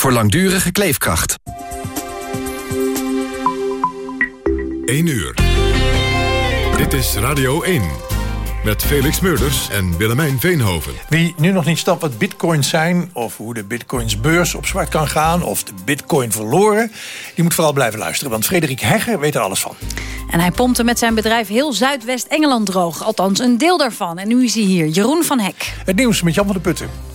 voor langdurige kleefkracht. 1 uur. Dit is Radio 1. Met Felix Meurders en Willemijn Veenhoven. Wie nu nog niet snapt wat bitcoins zijn... of hoe de bitcoinsbeurs op zwart kan gaan... of de bitcoin verloren, die moet vooral blijven luisteren. Want Frederik Hegger weet er alles van. En hij pompte met zijn bedrijf heel Zuidwest-Engeland droog. Althans, een deel daarvan. En nu is hij hier, Jeroen van Hek. Het nieuws met Jan van de Putten.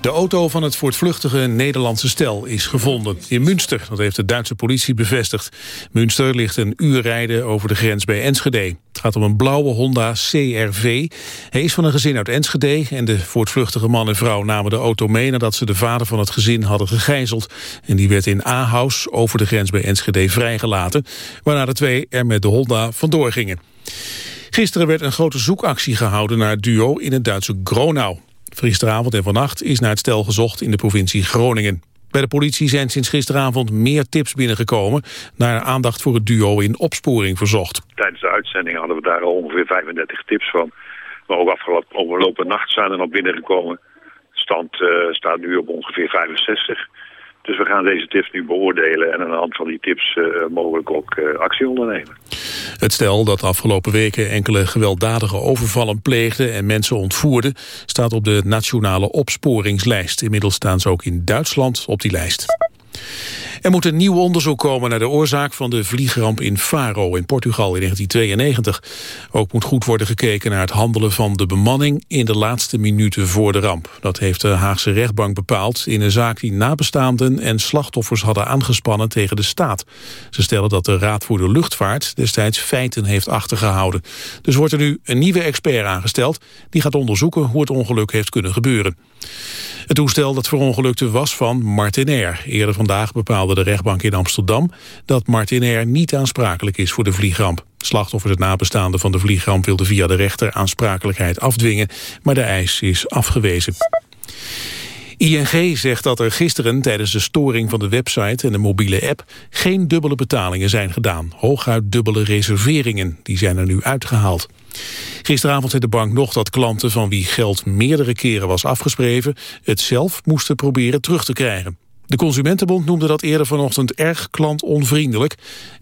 De auto van het voortvluchtige Nederlandse stel is gevonden in Münster. Dat heeft de Duitse politie bevestigd. Münster ligt een uur rijden over de grens bij Enschede. Het gaat om een blauwe Honda CRV. Hij is van een gezin uit Enschede en de voortvluchtige man en vrouw namen de auto mee nadat ze de vader van het gezin hadden gegijzeld. En die werd in Ahaus over de grens bij Enschede vrijgelaten, waarna de twee er met de Honda vandoor gingen. Gisteren werd een grote zoekactie gehouden naar het duo in het Duitse Gronau. Gisteravond en vannacht is naar het stel gezocht in de provincie Groningen. Bij de politie zijn sinds gisteravond meer tips binnengekomen... naar aandacht voor het duo in opsporing verzocht. Tijdens de uitzending hadden we daar al ongeveer 35 tips van. Maar ook afgelopen nacht zijn er nog binnengekomen. De stand uh, staat nu op ongeveer 65. Dus we gaan deze tips nu beoordelen en aan de hand van die tips uh, mogelijk ook uh, actie ondernemen. Het stel dat afgelopen weken enkele gewelddadige overvallen pleegde en mensen ontvoerde, staat op de nationale opsporingslijst. Inmiddels staan ze ook in Duitsland op die lijst. Er moet een nieuw onderzoek komen naar de oorzaak van de vliegramp in Faro in Portugal in 1992. Ook moet goed worden gekeken naar het handelen van de bemanning in de laatste minuten voor de ramp. Dat heeft de Haagse rechtbank bepaald in een zaak die nabestaanden en slachtoffers hadden aangespannen tegen de staat. Ze stellen dat de Raad voor de Luchtvaart destijds feiten heeft achtergehouden. Dus wordt er nu een nieuwe expert aangesteld die gaat onderzoeken hoe het ongeluk heeft kunnen gebeuren. Het toestel dat verongelukte was van Martinair. Eerder vandaag bepaalde de rechtbank in Amsterdam dat Martinair niet aansprakelijk is voor de vliegramp. Slachtoffers en nabestaanden van de vliegramp wilden via de rechter aansprakelijkheid afdwingen, maar de eis is afgewezen. ING zegt dat er gisteren tijdens de storing van de website en de mobiele app geen dubbele betalingen zijn gedaan. Hooguit dubbele reserveringen, die zijn er nu uitgehaald. Gisteravond zei de bank nog dat klanten van wie geld meerdere keren was afgespreven... het zelf moesten proberen terug te krijgen. De Consumentenbond noemde dat eerder vanochtend erg klantonvriendelijk.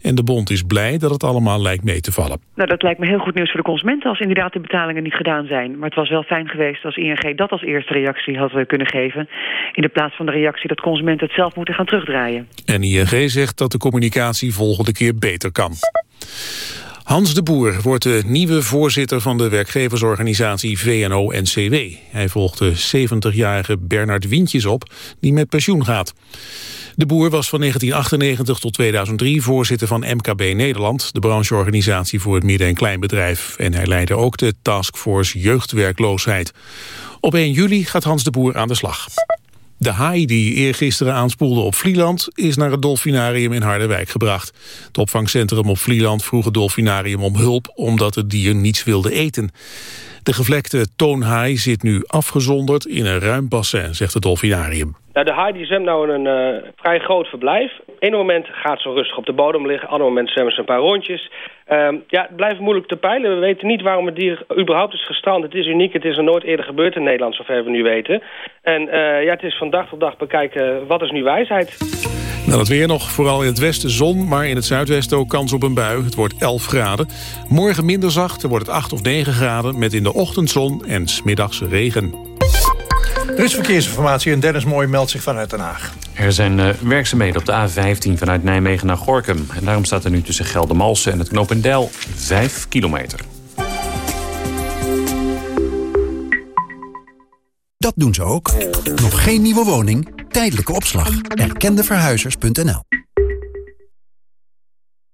En de bond is blij dat het allemaal lijkt mee te vallen. Nou, dat lijkt me heel goed nieuws voor de consumenten als inderdaad de betalingen niet gedaan zijn. Maar het was wel fijn geweest als ING dat als eerste reactie had kunnen geven. In de plaats van de reactie dat consumenten het zelf moeten gaan terugdraaien. En ING zegt dat de communicatie volgende keer beter kan. Hans de Boer wordt de nieuwe voorzitter van de werkgeversorganisatie VNO-NCW. Hij volgt de 70-jarige Bernard Wientjes op, die met pensioen gaat. De Boer was van 1998 tot 2003 voorzitter van MKB Nederland... de brancheorganisatie voor het midden- en kleinbedrijf. En hij leidde ook de taskforce jeugdwerkloosheid. Op 1 juli gaat Hans de Boer aan de slag. De haai die eergisteren aanspoelde op Vlieland is naar het dolfinarium in Harderwijk gebracht. Het opvangcentrum op Vlieland vroeg het dolfinarium om hulp omdat het dier niets wilde eten. De gevlekte toonhaai zit nu afgezonderd in een ruim bassin, zegt het dolfinarium. De haai die zwemt nou in een uh, vrij groot verblijf. Eén moment gaat ze rustig op de bodem liggen, ander moment zwemmen ze een paar rondjes. Uh, ja, het blijft moeilijk te peilen. We weten niet waarom het dier überhaupt is gestrand. Het is uniek, het is er nooit eerder gebeurd in Nederland, zover we nu weten. En uh, ja, het is van dag tot dag bekijken, wat is nu wijsheid? Nou, het weer nog, vooral in het westen zon, maar in het zuidwesten ook kans op een bui. Het wordt 11 graden. Morgen minder zacht, dan wordt het 8 of 9 graden... met in de ochtendzon en smiddags regen. Er is verkeersinformatie en Dennis Mooi meldt zich vanuit Den Haag. Er zijn uh, werkzaamheden op de A15 vanuit Nijmegen naar Gorkum. En daarom staat er nu tussen Geldermalsen en het Knopendijl 5 kilometer. Dat doen ze ook. Nog geen nieuwe woning? Tijdelijke opslag. Erkendeverhuizers.nl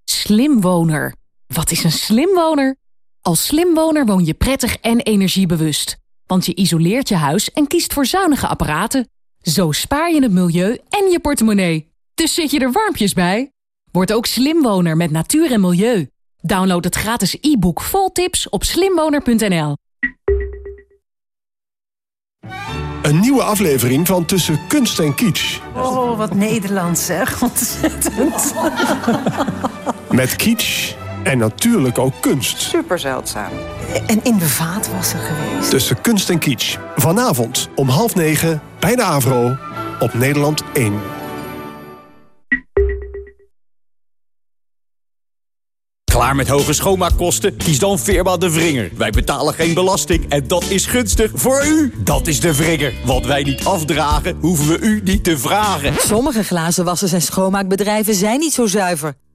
Slimwoner. Wat is een slimwoner? Als slimwoner woon je prettig en energiebewust. Want je isoleert je huis en kiest voor zuinige apparaten. Zo spaar je het milieu en je portemonnee. Dus zit je er warmpjes bij? Word ook slimwoner met natuur en milieu. Download het gratis e-book vol tips op slimwoner.nl. Een nieuwe aflevering van Tussen Kunst en Kitsch. Oh, wat Nederlands zeg. Ontzettend. Met kitsch en natuurlijk ook kunst. Super zeldzaam. En in de vaat was er geweest. Tussen Kunst en Kitsch. Vanavond om half negen bij de Avro op Nederland 1. Klaar met hoge schoonmaakkosten? Kies dan Firma De Vringer. Wij betalen geen belasting en dat is gunstig voor u. Dat is De Vringer. Wat wij niet afdragen, hoeven we u niet te vragen. Sommige glazenwassers en schoonmaakbedrijven zijn niet zo zuiver.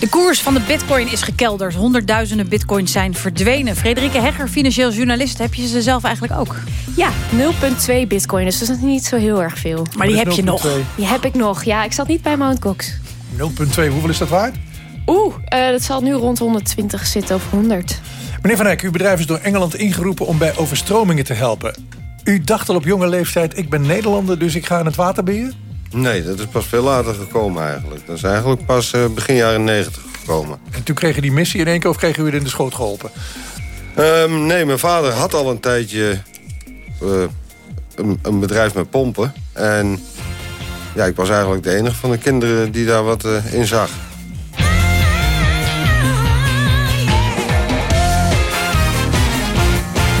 De koers van de bitcoin is gekelderd. Honderdduizenden bitcoins zijn verdwenen. Frederike Hegger, financieel journalist. Heb je ze zelf eigenlijk ook? Ja, 0,2 bitcoin. Dus dat is niet zo heel erg veel. Maar die heb je nog. Die heb ik nog. Ja, ik zat niet bij Mt. Gox. 0,2, hoeveel is dat waard? Oeh, uh, dat zal nu rond 120 zitten of 100. Meneer Van Eyck, uw bedrijf is door Engeland ingeroepen om bij overstromingen te helpen. U dacht al op jonge leeftijd, ik ben Nederlander, dus ik ga in het waterbeheer? Nee, dat is pas veel later gekomen eigenlijk. Dat is eigenlijk pas uh, begin jaren 90 gekomen. En toen kreeg je die missie in één keer of kreeg u het in de schoot geholpen? Um, nee, mijn vader had al een tijdje uh, een, een, bedrijf met pompen. En ja, ik was eigenlijk de enige van de kinderen die daar wat uh, in zag.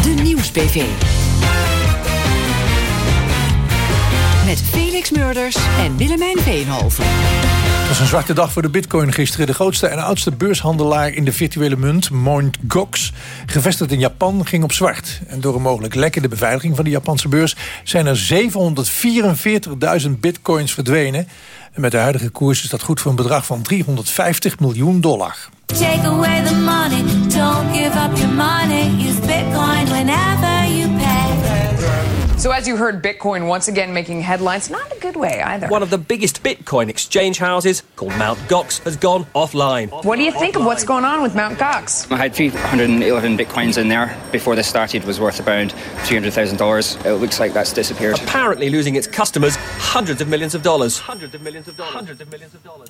De Nieuws-PV. Met Felix Murders en Willemijn Veenhoven. Het was een zwarte dag voor de bitcoin gisteren. De grootste en oudste beurshandelaar in de virtuele munt, Mt. Gox... gevestigd in Japan, ging op zwart. En door een mogelijk lek in de beveiliging van de Japanse beurs... zijn er 744.000 bitcoins verdwenen. En met de huidige koers is dat goed voor een bedrag van 350 miljoen dollar. Take away the money, don't give up your money. Use bitcoin whenever. So as you heard, Bitcoin once again making headlines, not a good way either. One of the biggest Bitcoin exchange houses, called Mt. Gox, has gone offline. What do you think of what's going on with Mt. Gox? I had 311 Bitcoins in there before this started was worth around $300,000. It looks like that's disappeared. Apparently losing its customers hundreds of millions of dollars. Hundreds of millions of dollars. Hundreds of millions of dollars.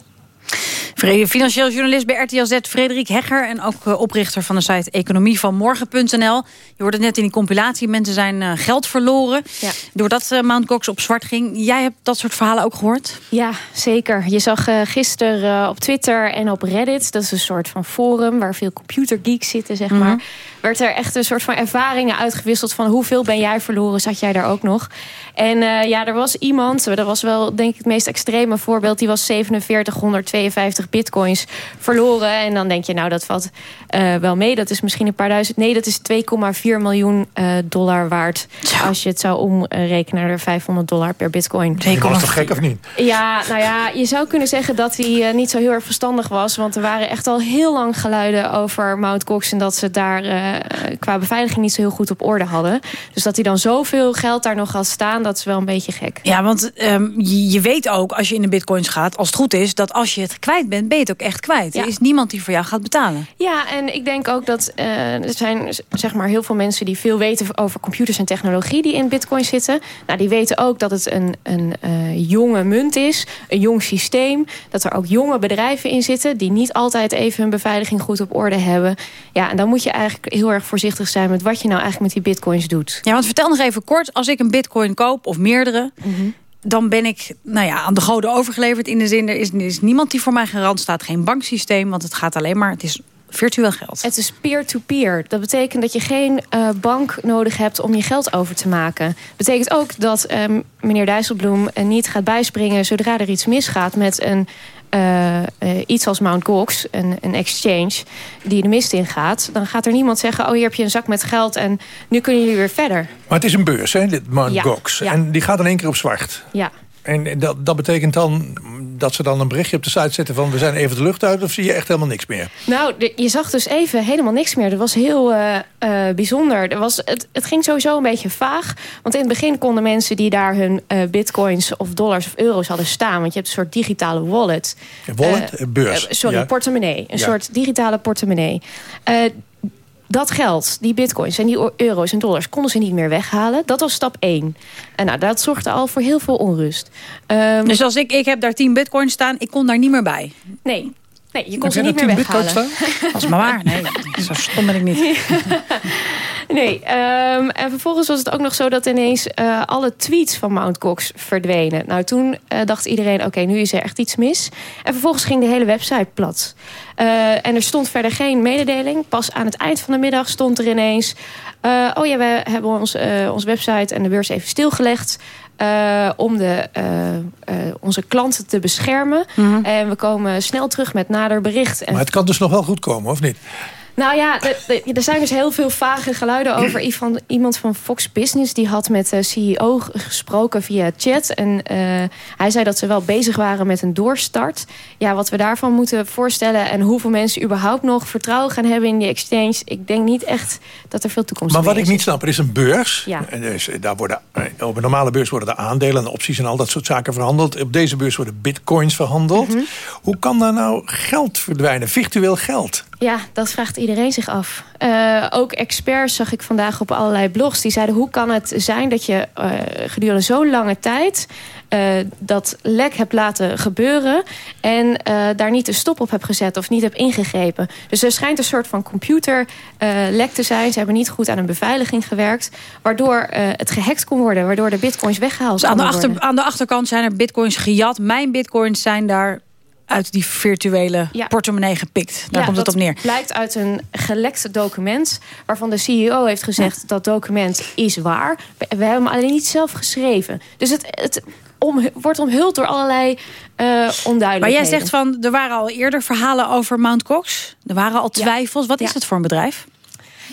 Financieel journalist bij RTL Z, Frederik Hegger... en ook eh, oprichter van de site economievanmorgen.nl. Je hoorde het net in die compilatie, mensen zijn uh, geld verloren... Ja. doordat uh, Mount Gox op zwart ging. Jij hebt dat soort verhalen ook gehoord? Ja, zeker. Je zag gisteren op Twitter en op Reddit... dat is een soort van forum waar veel computergeeks zitten, zeg maar... Mm werd er echt een soort van ervaringen uitgewisseld... van hoeveel ben jij verloren, zat jij daar ook nog? En ja, er was iemand, dat was wel denk ik het meest extreme voorbeeld... die was 4752 bitcoins verloren. En dan denk je, nou dat valt uh, wel mee. Dat is misschien een paar duizend. Nee, dat is 2,4 miljoen uh, dollar waard. Ja. Als je het zou omrekenen naar 500 dollar per bitcoin. Dat was toch gek of niet? Ja, nou ja, je zou kunnen zeggen dat hij uh, niet zo heel erg verstandig was. Want er waren echt al heel lang geluiden over Mount Gox. En dat ze daar qua beveiliging niet zo heel goed op orde hadden. Dus dat hij dan zoveel geld daar nog had staan, dat is wel een beetje gek. Ja, want um, je, je weet ook als je in de bitcoins gaat, als het goed is, dat als je het kwijt bent, ben je het ook echt kwijt. Er is niemand die voor jou gaat betalen. Ja, en ik denk ook dat uh, er zijn zeg maar, heel veel mensen... die veel weten over computers en technologie die in bitcoin zitten. Nou, die weten ook dat het een, een uh, jonge munt is. Een jong systeem. Dat er ook jonge bedrijven in zitten... die niet altijd even hun beveiliging goed op orde hebben. Ja, en dan moet je eigenlijk heel erg voorzichtig zijn... met wat je nou eigenlijk met die bitcoins doet. Ja, want vertel nog even kort. Als ik een bitcoin koop, of meerdere... Mm dan ben ik nou ja, aan de goden overgeleverd. In de zin, er is, is niemand die voor mij garant staat. Geen banksysteem, want het gaat alleen maar... Het is virtueel geld. Het is peer-to-peer. Dat betekent dat je geen uh, bank nodig hebt om je geld over te maken. Betekent ook dat um, meneer Dijsselbloem uh, niet gaat bijspringen... zodra er iets misgaat met een uh, uh, iets als Mount Gox, een, een exchange, die de mist ingaat... dan gaat er niemand zeggen, oh hier heb je een zak met geld... en nu kunnen jullie weer verder. Maar het is een beurs, hè, dit Mount ja, Gox. Ja. En die gaat in één keer op zwart. Ja. En dat, dat betekent dan dat ze dan een berichtje op de site zetten van... we zijn even de lucht uit, of zie je echt helemaal niks meer? Nou, de, je zag dus even helemaal niks meer. Dat was heel uh, uh, bijzonder. Er was, het, het ging sowieso een beetje vaag. Want in het begin konden mensen die daar hun uh, bitcoins... of dollars of euro's hadden staan... want je hebt een soort digitale wallet. Een wallet? beurs? sorry, ja. portemonnee. Een ja. soort digitale portemonnee dat geld, die bitcoins en die euro's en dollars... konden ze niet meer weghalen. Dat was stap 1. En nou, dat zorgde al voor heel veel onrust. Um, dus als ik, ik heb daar 10 bitcoins staan, ik kon daar niet meer bij? Nee, Nee, je kon ze niet meer weghalen. Dat is maar waar. Nee, zo stom ben ik niet. Nee, ehm, en vervolgens was het ook nog zo dat ineens uh, alle tweets van Mount Cox verdwenen. Nou, toen uh, dacht iedereen, oké, nu is er echt iets mis. En vervolgens ging de hele website plat. Uh, en er stond verder geen mededeling. Pas aan het eind van de middag stond er ineens... oh ja, we hebben ons, onze website en de beurs even stilgelegd. Uh, om de, uh, uh, onze klanten te beschermen. Mm -hmm. En we komen snel terug met nader bericht. Maar het kan dus nog wel goed komen, of niet? Nou ja, de, de, er zijn dus heel veel vage geluiden over. Iemand van Fox Business die had met de CEO gesproken via chat. En uh, hij zei dat ze wel bezig waren met een doorstart. Ja, wat we daarvan moeten voorstellen... en hoeveel mensen überhaupt nog vertrouwen gaan hebben in die exchange... ik denk niet echt dat er veel toekomst is. Maar wat ik niet snap, er is een beurs. Ja. En dus, daar worden, op een normale beurs worden er aandelen en opties... en al dat soort zaken verhandeld. Op deze beurs worden bitcoins verhandeld. Mm -hmm. Hoe kan daar nou geld verdwijnen, virtueel geld? Ja, dat vraagt iedereen zich af. Uh, ook experts zag ik vandaag op allerlei blogs. Die zeiden, hoe kan het zijn dat je uh, gedurende zo'n lange tijd... Uh, dat lek hebt laten gebeuren... en daar niet de stop op hebt gezet of niet hebt ingegrepen. Dus er schijnt een soort van computerlek te zijn. Ze hebben niet goed aan een beveiliging gewerkt... waardoor het gehackt kon worden, waardoor de bitcoins weggehaald dus aan de, achter, worden. aan de achterkant zijn er bitcoins gejat. Mijn bitcoins zijn daar uit die virtuele ja. portemonnee gepikt. Daar ja, komt het op neer. blijkt uit een gelekt document... waarvan de CEO heeft gezegd ja. dat document is waar. We, we, hebben hem alleen niet zelf geschreven. Dus het, het om, wordt omhuld door allerlei uh, onduidelijkheden. Maar jij zegt van, er waren al eerder verhalen over Mount Cox. Er waren al twijfels. Wat is het voor een bedrijf?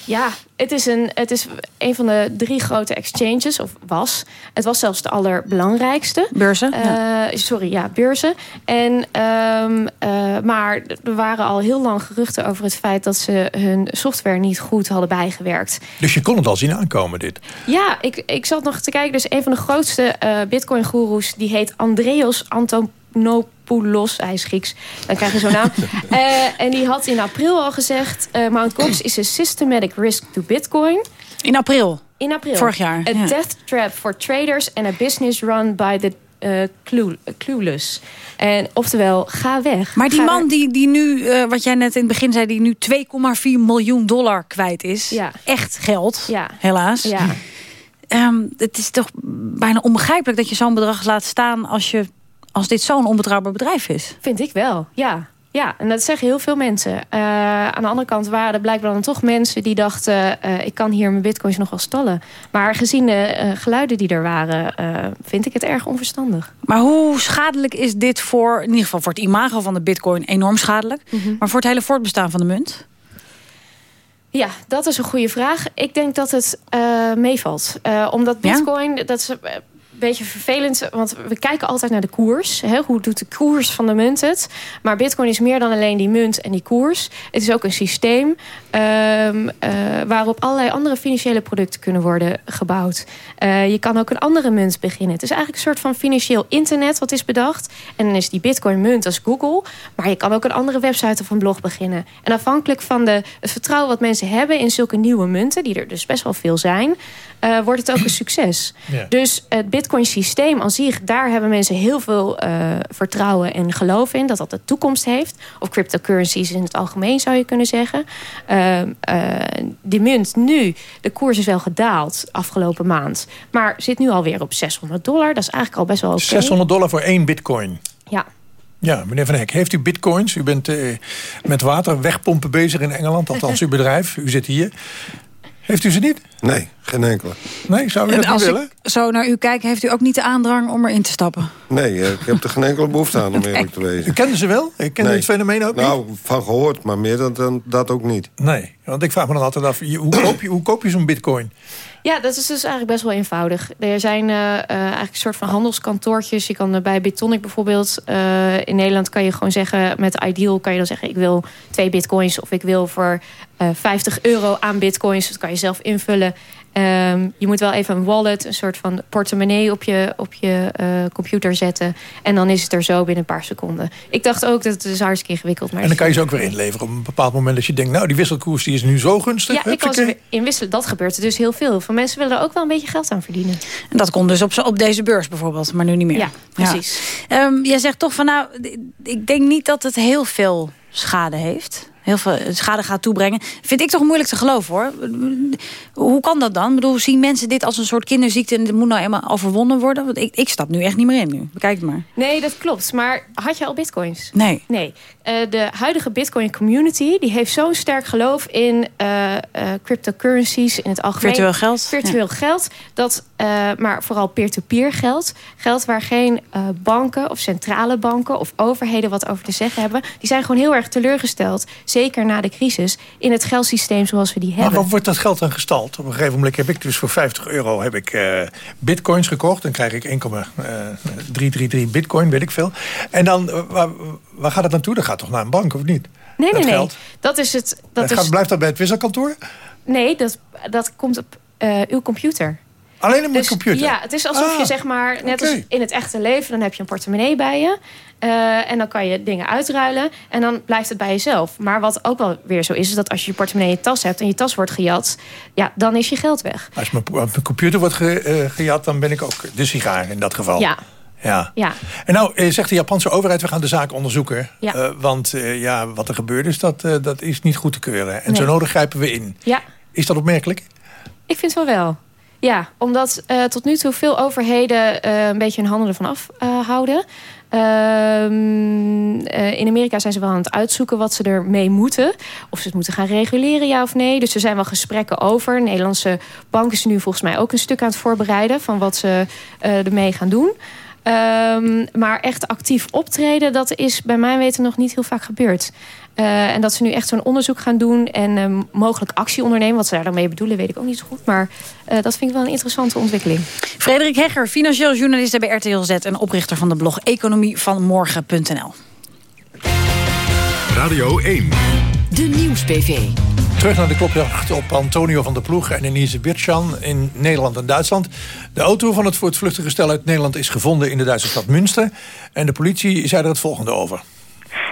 Ja, het is, een, het is een van de drie grote exchanges, of was. Het was zelfs de allerbelangrijkste. Beurzen? Uh, ja. Sorry, ja, beurzen. En, um, uh, maar er waren al heel lang geruchten over het feit... dat ze hun software niet goed hadden bijgewerkt. Dus je kon het al zien aankomen, dit? Ja, ik, ik zat nog te kijken. Dus een van de grootste uh, bitcoin-goeroes... die heet Andreas Antonopoulos. Hij is Grieks, dan krijg je zo'n naam. uh, en die had in april al gezegd... Uh, Mount Gox is a systematic risk to bitcoin. In april? In april. Vorig jaar. A ja. death trap for traders and a business run by the uh, clue, clueless. En oftewel, ga weg. Maar die ga man die, die nu, uh, wat jij net in het begin zei... die nu 2,4 miljoen dollar kwijt is. Ja. Echt geld, ja. helaas. Ja. Um, het is toch bijna onbegrijpelijk dat je zo'n bedrag laat staan... als, je, als dit zo'n onbetrouwbaar bedrijf is. Vind ik wel, ja. Ja, en dat zeggen heel veel mensen. Uh, aan de andere kant waren er blijkbaar dan toch mensen die dachten... Uh, ik kan hier mijn bitcoins nog wel stallen. Maar gezien de uh, geluiden die er waren... vind ik het erg onverstandig. Maar hoe schadelijk is dit voor... in ieder geval voor het imago van de bitcoin enorm schadelijk... Mm -hmm. maar voor het hele voortbestaan van de munt? Ja, dat is een goede vraag. Ik denk dat het meevalt. omdat bitcoin... Ja? Dat is, beetje vervelend, want we kijken altijd naar de koers. Hè? Hoe doet de koers van de munt het? Maar bitcoin is meer dan alleen die munt en die koers. Het is ook een systeem um, uh, waarop allerlei andere financiële producten kunnen worden gebouwd. Uh, je kan ook een andere munt beginnen. Het is eigenlijk een soort van financieel internet wat is bedacht. En dan is die bitcoin munt als Google. Maar je kan ook een andere website of een blog beginnen. En afhankelijk van de, het vertrouwen wat mensen hebben in zulke nieuwe munten, die er dus best wel veel zijn, uh, wordt het ook een succes. Ja. Dus het bitcoin systeem aan zich, daar hebben mensen heel veel uh, vertrouwen en geloof in. Dat dat de toekomst heeft. Of cryptocurrencies in het algemeen zou je kunnen zeggen. Uh, uh, die munt nu, de koers is wel gedaald afgelopen maand. Maar zit nu alweer op 600 dollar. Dat is eigenlijk al best wel oké. Okay. 600 dollar voor één bitcoin. Ja. Ja, meneer Van Hek, heeft u bitcoins? U bent uh, met water wegpompen bezig in Engeland, althans uw bedrijf. U zit hier. Heeft u ze niet? Nee, geen enkele. Nee, zou u dat en als niet willen? ik zo naar u kijk, heeft u ook niet de aandrang om erin te stappen? Nee, ik heb er geen enkele behoefte aan om eerlijk te wezen. U kende ze wel? Ik kende nee. het fenomeen ook nou, niet? Nou, van gehoord, maar meer dan, dan dat ook niet. Nee, want ik vraag me dan altijd af, hoe koop je, hoe koop je zo'n bitcoin? Ja, dat is dus eigenlijk best wel eenvoudig. Er zijn uh, uh, eigenlijk een soort van handelskantoortjes. Je kan uh, bij Bitonic bijvoorbeeld... in Nederland kan je gewoon zeggen... met Ideal kan je dan zeggen... ik wil twee bitcoins of ik wil voor 50 euro aan bitcoins. Dat kan je zelf invullen. Um, je moet wel even een wallet, een soort van portemonnee op je, op je uh, computer zetten. En dan is het er zo binnen een paar seconden. Ik dacht ook dat het is hartstikke ingewikkeld. Maar en dan kan je ze ook weer inleveren op een bepaald moment dat je denkt... nou, die wisselkoers die is nu zo gunstig. Ja, ik kan ze inwisselen. Dat gebeurt er dus heel veel. Van mensen willen er ook wel een beetje geld aan verdienen. En dat kon dus op, op deze beurs bijvoorbeeld, maar nu niet meer. Ja, precies. Ja. Um, jij zegt toch van nou, ik denk niet dat het heel veel schade heeft. Heel veel schade gaat toebrengen. Vind ik toch moeilijk te geloven hoor. Hoe kan dat dan? Ik bedoel, zien mensen dit als een soort kinderziekte... en het moet nou eenmaal overwonnen worden? Want ik, ik stap nu echt niet meer in nu. Bekijk het maar. Nee, dat klopt. Maar had je al bitcoins? Nee. Nee. Uh, de huidige bitcoin community... die heeft zo'n sterk geloof in uh, uh, cryptocurrencies... in het algemeen. Virtueel geld. Virtueel geld. Dat, maar vooral peer-to-peer -peer geld. Geld waar geen banken of centrale banken... of overheden wat over te zeggen hebben. Die zijn gewoon heel erg teleurgesteld. Zeker na de crisis. In het geldsysteem zoals we die hebben. Maar wat wordt dat geld dan gestald? Op een gegeven moment heb ik dus voor 50 euro heb ik, bitcoins gekocht. Dan krijg ik 1,333 bitcoin, weet ik veel. En dan, waar, waar gaat het naartoe? Dat gaat toch naar een bank, of niet? Nee, nee, nee. Dat is het. Dat gaat, is... Blijft dat bij het wisselkantoor? Nee, dat, dat komt op uh, uw computer. Alleen op dus, computer? Ja, het is alsof ah, je zeg maar, net okay. als in het echte leven... dan heb je een portemonnee bij je. Uh, en dan kan je dingen uitruilen. En dan blijft het bij jezelf. Maar wat ook wel weer zo is... is dat als je je portemonnee in je tas hebt... en je tas wordt gejat... ja, dan is je geld weg. Als mijn, mijn computer wordt ge, uh, gejat... dan ben ik ook de sigaar in dat geval. Ja. Ja. ja. En nou zegt de Japanse overheid, we gaan de zaak onderzoeken. Ja. Uh, want ja, wat er gebeurd is, dat, dat is niet goed te keuren. En nee. zo nodig grijpen we in. Ja. Is dat opmerkelijk? Ik vind het wel wel. Ja, omdat tot nu toe veel overheden een beetje hun handen ervan afhouden. in Amerika zijn ze wel aan het uitzoeken wat ze ermee moeten. Of ze het moeten gaan reguleren, ja of nee. Dus er zijn wel gesprekken over. Nederlandse banken zijn nu volgens mij ook een stuk aan het voorbereiden... van wat ze ermee gaan doen. Um, maar echt actief optreden, dat is bij mijn weten nog niet heel vaak gebeurd. Uh, en dat ze nu echt zo'n onderzoek gaan doen en um, mogelijk actie ondernemen. Wat ze daar dan mee bedoelen, weet ik ook niet zo goed. Maar uh, dat vind ik wel een interessante ontwikkeling. Frederik Hegger, financieel journalist bij RTL Z... en oprichter van de blog economievanmorgen.nl. Radio 1. De Nieuws-PV. Terug naar de klopjacht op Antonio van der Ploeg en Denise Birchan in Nederland en Duitsland. De auto van het voortvluchtige stel uit Nederland is gevonden in de Duitse stad Münster. En de politie zei er het volgende over.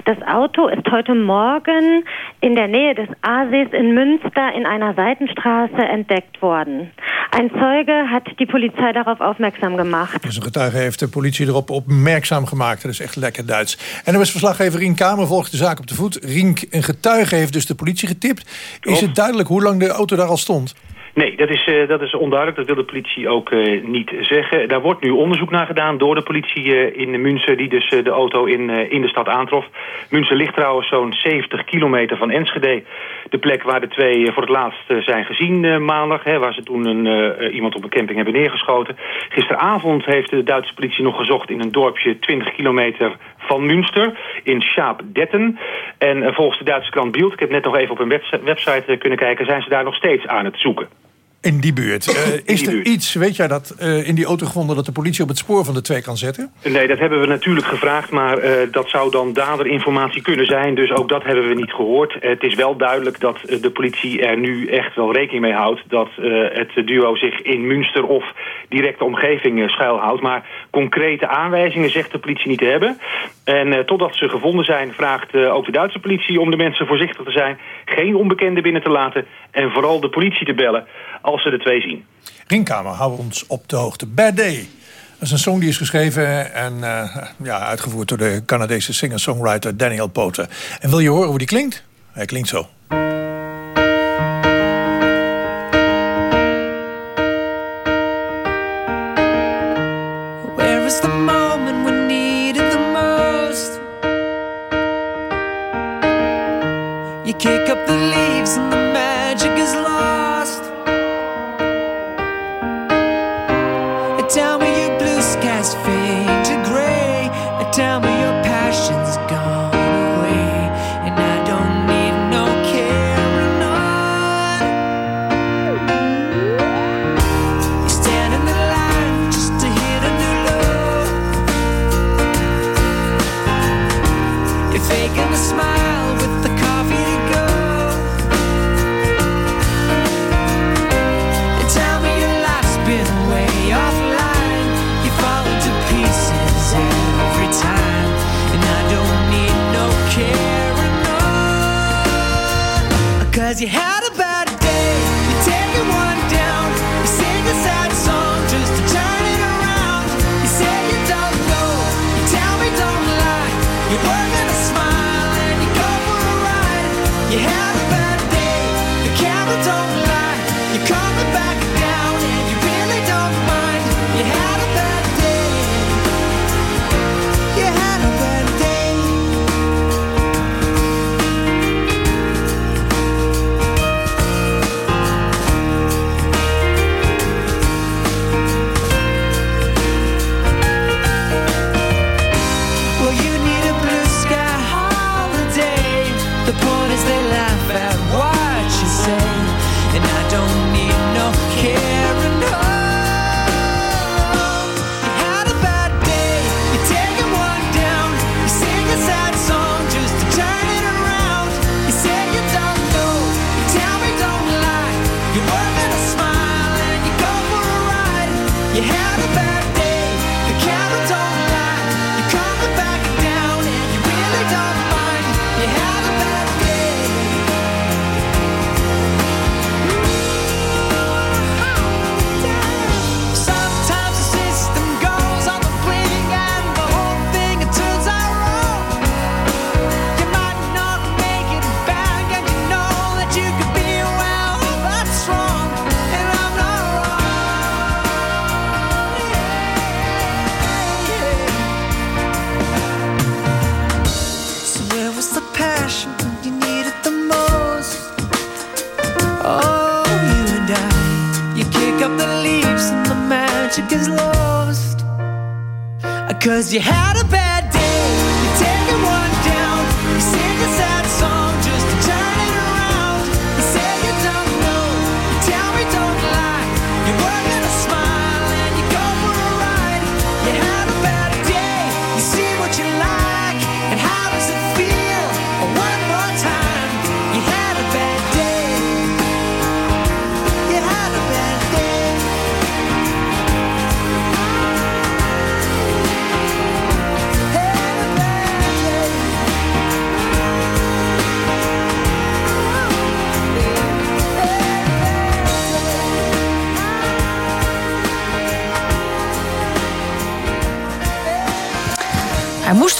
Das Auto ist heute Morgen in der Nähe des Aassees in Münster in einer Seitenstraße entdeckt worden. Ein Zeuge hat die Polizei darauf aufmerksam gemacht. Dus een getuige heeft de politie erop opmerkzaam gemaakt. Dat is echt lekker Duits. En dan was verslaggever Rien Kamer volgt de zaak op de voet. Rien, een getuige heeft dus de politie getipt. Is het duidelijk hoe lang de auto daar al stond? Nee, dat is, uh, dat is onduidelijk. Dat wil de politie ook uh, niet zeggen. Daar wordt nu onderzoek naar gedaan door de politie uh, in Münster... die dus de auto in, in de stad aantrof. Münster ligt trouwens zo'n 70 kilometer van Enschede. De plek waar de twee voor het laatst zijn gezien maandag. Hè, waar ze toen een, iemand op een camping hebben neergeschoten. Gisteravond heeft de Duitse politie nog gezocht... in een dorpje 20 kilometer van Münster in Schaapdetten. En volgens de Duitse krant Bild, ik heb net nog even op een website kunnen kijken... zijn ze daar nog steeds aan het zoeken. In die buurt. Uh, is die er buurt. iets, weet jij dat, uh, in die auto gevonden... dat de politie op het spoor van de twee kan zetten? Nee, dat hebben we natuurlijk gevraagd... maar uh, dat zou dan daderinformatie kunnen zijn. Dus ook dat hebben we niet gehoord. het is wel duidelijk dat de politie er nu echt wel rekening mee houdt... dat het duo zich in Münster of directe omgeving schuilhoudt. Maar concrete aanwijzingen zegt de politie niet te hebben. En totdat ze gevonden zijn... vraagt ook de Duitse politie om de mensen voorzichtig te zijn... geen onbekenden binnen te laten... en vooral de politie te bellen als ze de twee zien. Ringkamer, hou ons op de hoogte. Bad Day. Dat is een song die is geschreven en uh, ja, uitgevoerd door de Canadese singer-songwriter Daniel Poter. En wil je horen hoe die klinkt? Hij klinkt zo. Where is the moment we need it the most? You kick up the leaves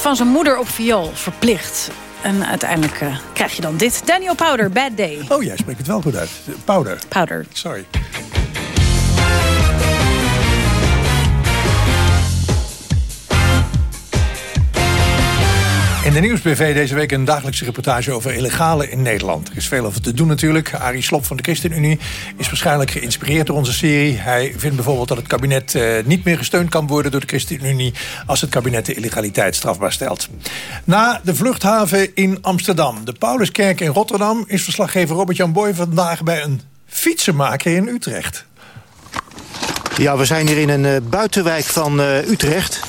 van zijn moeder op viool, verplicht. En uiteindelijk eh, krijg je dan dit. Daniel Powder, Bad Day. Oh, jij spreekt het wel goed uit. Powder. Powder. Sorry. De Nieuwsbv deze week een dagelijkse reportage over illegale in Nederland. Er is veel over te doen natuurlijk. Arie Slob van de ChristenUnie is waarschijnlijk geïnspireerd door onze serie. Hij vindt bijvoorbeeld dat het kabinet eh, niet meer gesteund kan worden door de ChristenUnie... als het kabinet de illegaliteit strafbaar stelt. Na de vluchthaven in Amsterdam, de Pauluskerk in Rotterdam... is verslaggever Robert-Jan Boy vandaag bij een fietsenmaker in Utrecht. Ja, we zijn hier in een eh, buitenwijk van eh, Utrecht...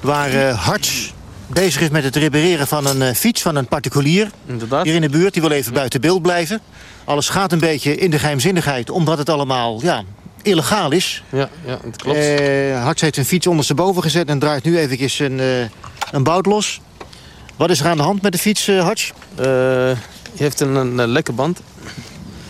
waar eh Harts bezig is met het repareren van een eh, fiets van een particulier. Hier in de buurt, die wil even buiten beeld blijven. Alles gaat een beetje in de geheimzinnigheid... omdat het allemaal ja, illegaal is. Ja, ja dat klopt. Eh Harts heeft een fiets ondersteboven gezet... en draait nu eventjes een, eh, een bout los. Wat is er aan de hand met de fiets, eh Harts? Hij heeft een, een, een lekke band.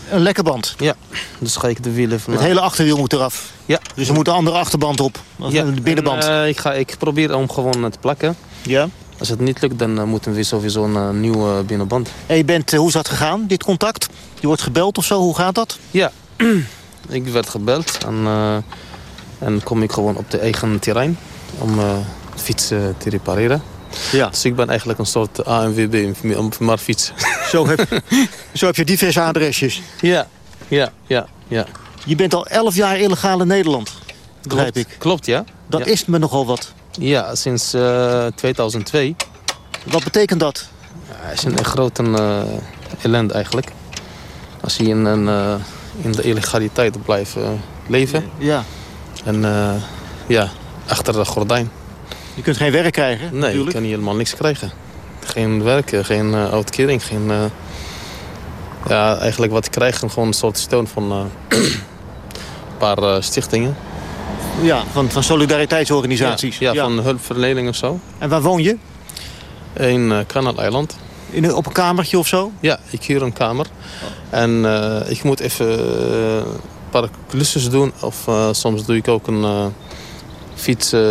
Een lekke band? Ja, dus ga ik de wielen van... Het hele achterwiel moet eraf? Ja. Dus er moet een andere achterband op? Ja, de binnenband? en, ik, ga, ik probeer om gewoon te plakken. Ja. Als het niet lukt, dan eh, moeten we sowieso een eh, nieuwe binnenband. En je bent, eh, hoe is dat gegaan, dit contact? Je wordt gebeld of zo, hoe gaat dat? Ja, ik werd gebeld en, eh, en kom ik gewoon op de eigen terrein om eh, de fiets eh, te repareren. Ja. Dus ik ben eigenlijk een soort ANWB, om maar fiets. Zo heb, zo heb je diverse adresjes. Ja, ja, ja, ja. Je bent al 11 jaar illegaal in Nederland, begrijp Klopt, ik. Klopt, ja. Dat Ja. is me nogal wat. Ja, sinds eh, 2002. Wat betekent dat? Ja, het is een grote eh, ellende eigenlijk. Als je in, een, eh, in de illegaliteit blijft eh, leven. Ja. En eh, ja, achter de gordijn. Je kunt geen werk krijgen, Nee, natuurlijk. je kan hier helemaal niks krijgen. Geen werk, eh, geen eh, uitkering, geen... eh, ja, eigenlijk wat ik krijg, gewoon een soort steun van eh, een paar eh, stichtingen. Ja, van, van solidariteitsorganisaties. Ja, van hulpverlening of zo. En waar woon je? In uh, Kanaleiland. In een, op een kamertje of zo? Ja, ik huur een kamer. En eh, ik moet even eh, een paar klusjes doen. Of eh, soms doe ik ook een eh, fiets eh,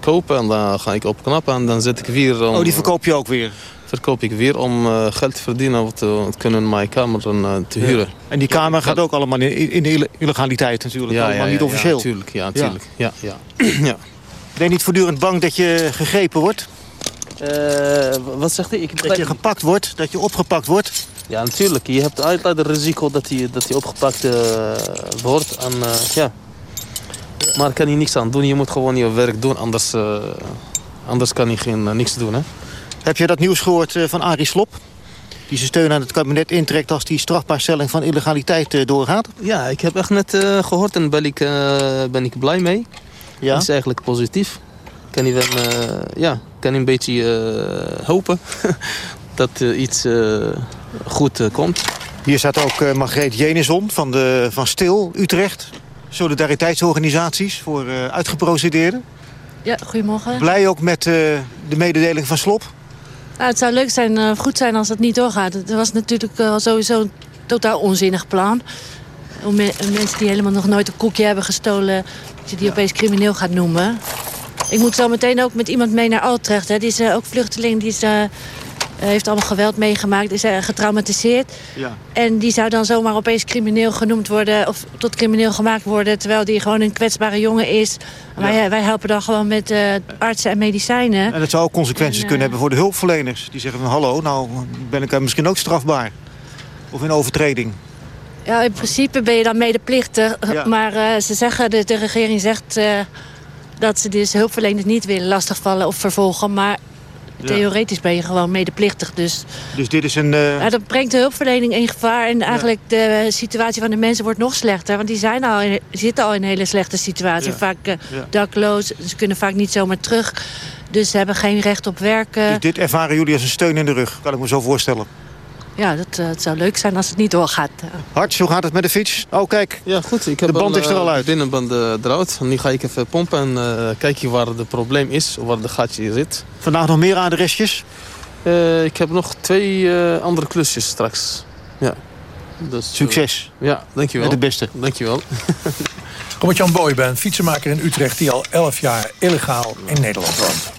kopen. En dan ga ik opknappen. En dan zet ik weer... Om, Oh, die verkoop je ook weer? Verkoop ik weer om eh, geld te verdienen. Om te, te kunnen mijn kamer eh, te Ja. huren. En die kamer gaat ook allemaal in, in de illegaliteit natuurlijk. allemaal niet officieel. Ja, tuurlijk. Ja, tuurlijk. Ja. Ja, ja. Ben je niet voortdurend bang dat je gegrepen wordt? Eh, wat zegt hij? Dat je gepakt wordt, dat je opgepakt wordt? Ja, natuurlijk. Je hebt altijd het risico dat je, dat je opgepakt eh, wordt. En, eh, ja. Maar daar kan je niks aan doen. Je moet gewoon je werk doen. Anders, eh, anders kan je geen, eh, niks doen. Hè? Heb je dat nieuws gehoord eh, van Arie Slob? Die zijn steun aan het kabinet intrekt als die strafbaarstelling van illegaliteit eh, doorgaat? Ja, ik heb echt net eh, gehoord en ben ik, eh, ben ik blij mee. Ja? Dat is eigenlijk positief. Kan wel, eh, ja, kan je een beetje eh, hopen dat iets eh, goed komt. Hier staat ook eh, Margreet Jenison van, de, van Stil, Utrecht. solidariteitsorganisaties voor uh, uitgeprocedeerden. Ja, goedemorgen. Blij ook met uh, de mededeling van Slop? Nou, het zou leuk zijn, uh, goed zijn als het niet doorgaat. Het was natuurlijk sowieso een totaal onzinnig plan. Om me mensen die helemaal nog nooit een koekje hebben gestolen... dat je die opeens crimineel gaat noemen. Ik moet zo meteen ook met iemand mee naar Altrecht. Hè. Die is ook vluchteling, die is uh, heeft allemaal geweld meegemaakt, is uh, getraumatiseerd. Ja. En die zou dan zomaar opeens crimineel genoemd worden... of tot crimineel gemaakt worden... terwijl die gewoon een kwetsbare jongen is. Ja. Wij, wij helpen dan gewoon met uh, artsen en medicijnen. En dat zou ook consequenties en, kunnen hebben voor de hulpverleners. Die zeggen van hallo, nou ben ik misschien ook strafbaar. Of in overtreding. Ja, in principe ben je dan medeplichtig. Ja. Maar ze zeggen, de, de regering zegt dat ze dus hulpverleners niet willen lastigvallen of vervolgen. Maar Theoretisch ben je gewoon medeplichtig. Dus, dus dit is een... Uh... Ja, dat brengt de hulpverlening in gevaar. En eigenlijk de situatie van de mensen wordt nog slechter. Want die zijn al in, zitten al in een hele slechte situatie. Ja. Vaak uh, dakloos. Ze kunnen vaak niet zomaar terug. Dus ze hebben geen recht op werken. Dus dit ervaren jullie als een steun in de rug. Kan ik me zo voorstellen ja, dat, uh, het zou leuk zijn als het niet doorgaat. Harts, hoe gaat het met de fiets? Oh, kijk. Ja, goed. Ik heb de band een, is er al uit. De binnenband uh, eruit. Nu ga ik even pompen en uh, kijken waar het probleem is. Waar de gatje zit. Vandaag nog meer adresjes? ik heb nog twee andere klusjes straks. Ja. Dus, Succes. ja, dankjewel. Met de beste. Dankjewel. Robert-Jan Boy bent fietsenmaker in Utrecht... die al 11 jaar illegaal in Nederland woont.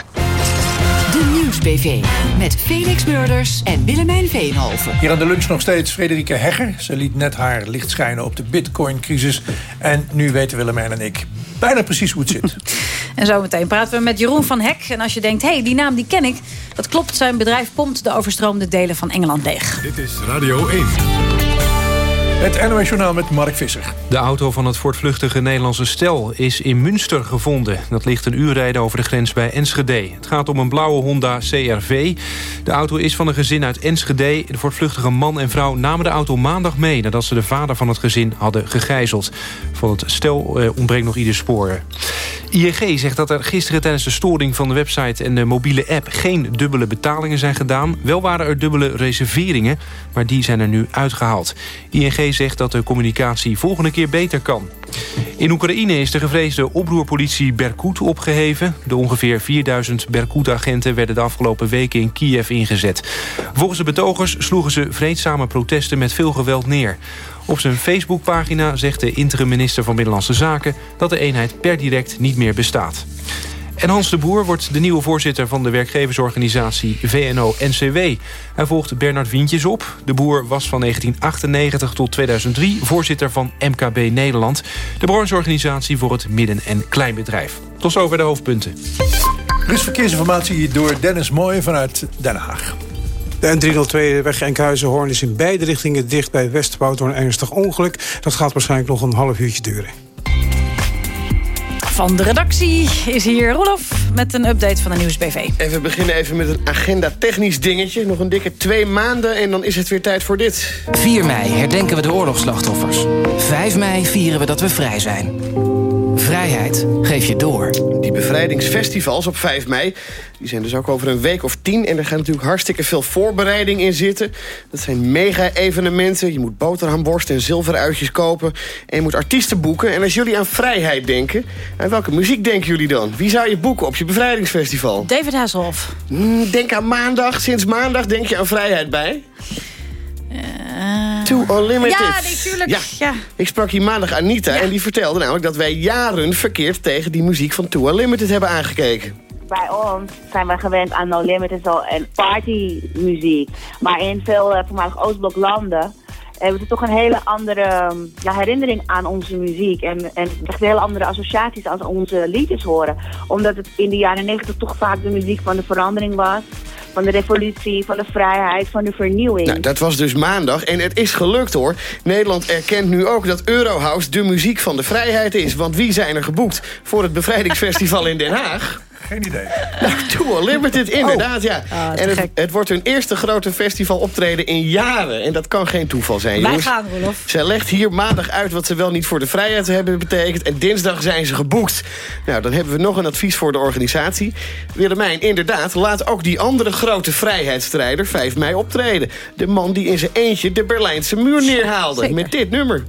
Nieuwsbv met Felix Murders en Willemijn Veenhoven. Hier aan de lunch nog steeds Frederike Hegger. Ze liet net haar licht schijnen op de bitcoin-crisis. En nu weten Willemijn en ik bijna precies hoe het zit. en zometeen praten we met Jeroen van Hek. En als je denkt, hé, hey, die naam die ken ik. Dat klopt, zijn bedrijf pompt de overstroomde delen van Engeland leeg. Dit is Radio 1. Het NOS Journaal met Mark Visser. De auto van het voortvluchtige Nederlandse stel is in Münster gevonden. Dat ligt een uur rijden over de grens bij Enschede. Het gaat om een blauwe Honda CRV. De auto is van een gezin uit Enschede. De voortvluchtige man en vrouw namen de auto maandag mee... nadat ze de vader van het gezin hadden gegijzeld. Van het stel eh, ontbreekt nog ieder spoor. ING zegt dat er gisteren tijdens de storing van de website... en de mobiele app geen dubbele betalingen zijn gedaan. Wel waren er dubbele reserveringen, maar die zijn er nu uitgehaald. ING zegt dat de communicatie volgende keer beter kan. In Oekraïne is de gevreesde oproerpolitie Berkut opgeheven. De ongeveer 4000 Berkut-agenten werden de afgelopen weken in Kiev ingezet. Volgens de betogers sloegen ze vreedzame protesten met veel geweld neer. Op zijn Facebookpagina zegt de interim-minister van Binnenlandse Zaken... dat de eenheid per direct niet meer bestaat. En Hans de Boer wordt de nieuwe voorzitter van de werkgeversorganisatie VNO-NCW. Hij volgt Bernard Wientjes op. De Boer was van 1998 tot 2003 voorzitter van MKB Nederland. De brancheorganisatie voor het midden- en kleinbedrijf. Tot zover de hoofdpunten. Er is verkeersinformatie door Dennis Mooij vanuit Den Haag. De N302 weg Enkhuizen-Hoorn is in beide richtingen dicht bij Westwoud door een ernstig ongeluk. Dat gaat waarschijnlijk nog een half uurtje duren. Van de redactie is hier Rolof met een update van de Nieuwsbv. En we beginnen even met een agenda-technisch dingetje. Nog een dikke twee maanden en dan is het weer tijd voor dit. 4 mei herdenken we de oorlogsslachtoffers. 5 mei vieren we dat we vrij zijn. Vrijheid geef je door. Die bevrijdingsfestivals op 5 mei... die zijn dus ook over een week of tien... en er gaat natuurlijk hartstikke veel voorbereiding in zitten. Dat zijn mega-evenementen. Je moet boterhamworst en zilveruitjes kopen... en je moet artiesten boeken. En als jullie aan vrijheid denken... aan welke muziek denken jullie dan? Wie zou je boeken op je bevrijdingsfestival? David Hasselhoff. Hmm, denk aan maandag. Sinds maandag denk je aan vrijheid bij? Too Unlimited. Ja, natuurlijk. Ja. ja. Ik sprak hier maandag Anita ja. en die vertelde namelijk dat wij jaren verkeerd tegen die muziek van Too Unlimited hebben aangekeken. Bij ons zijn wij gewend aan No Limited en partymuziek. Maar in veel uh, voormalig Oostblok landen hebben we toch een hele andere ja, herinnering aan onze muziek. En, en echt hele andere associaties als onze liedjes horen. Omdat het in de jaren negentig toch vaak de muziek van de verandering was van de revolutie, van de vrijheid, van de vernieuwing. Nou, dat was dus maandag en het is gelukt hoor. Nederland erkent nu ook dat Eurohouse de muziek van de vrijheid is. Want wie zijn er geboekt voor het bevrijdingsfestival in Den Haag? Geen idee. Nou, Tour Limited, inderdaad, ja. Ah, en het, het, wordt hun eerste grote festival optreden in jaren. En dat kan geen toeval zijn, Wij jongens. gaan, Rolof. Zij legt hier maandag uit wat ze wel niet voor de vrijheid hebben betekend. En dinsdag zijn ze geboekt. Nou, dan hebben we nog een advies voor de organisatie. Willemijn, inderdaad, laat ook die andere grote vrijheidsstrijder 5 mei optreden. De man die in zijn eentje de Berlijnse muur neerhaalde. Zeker. Met dit nummer.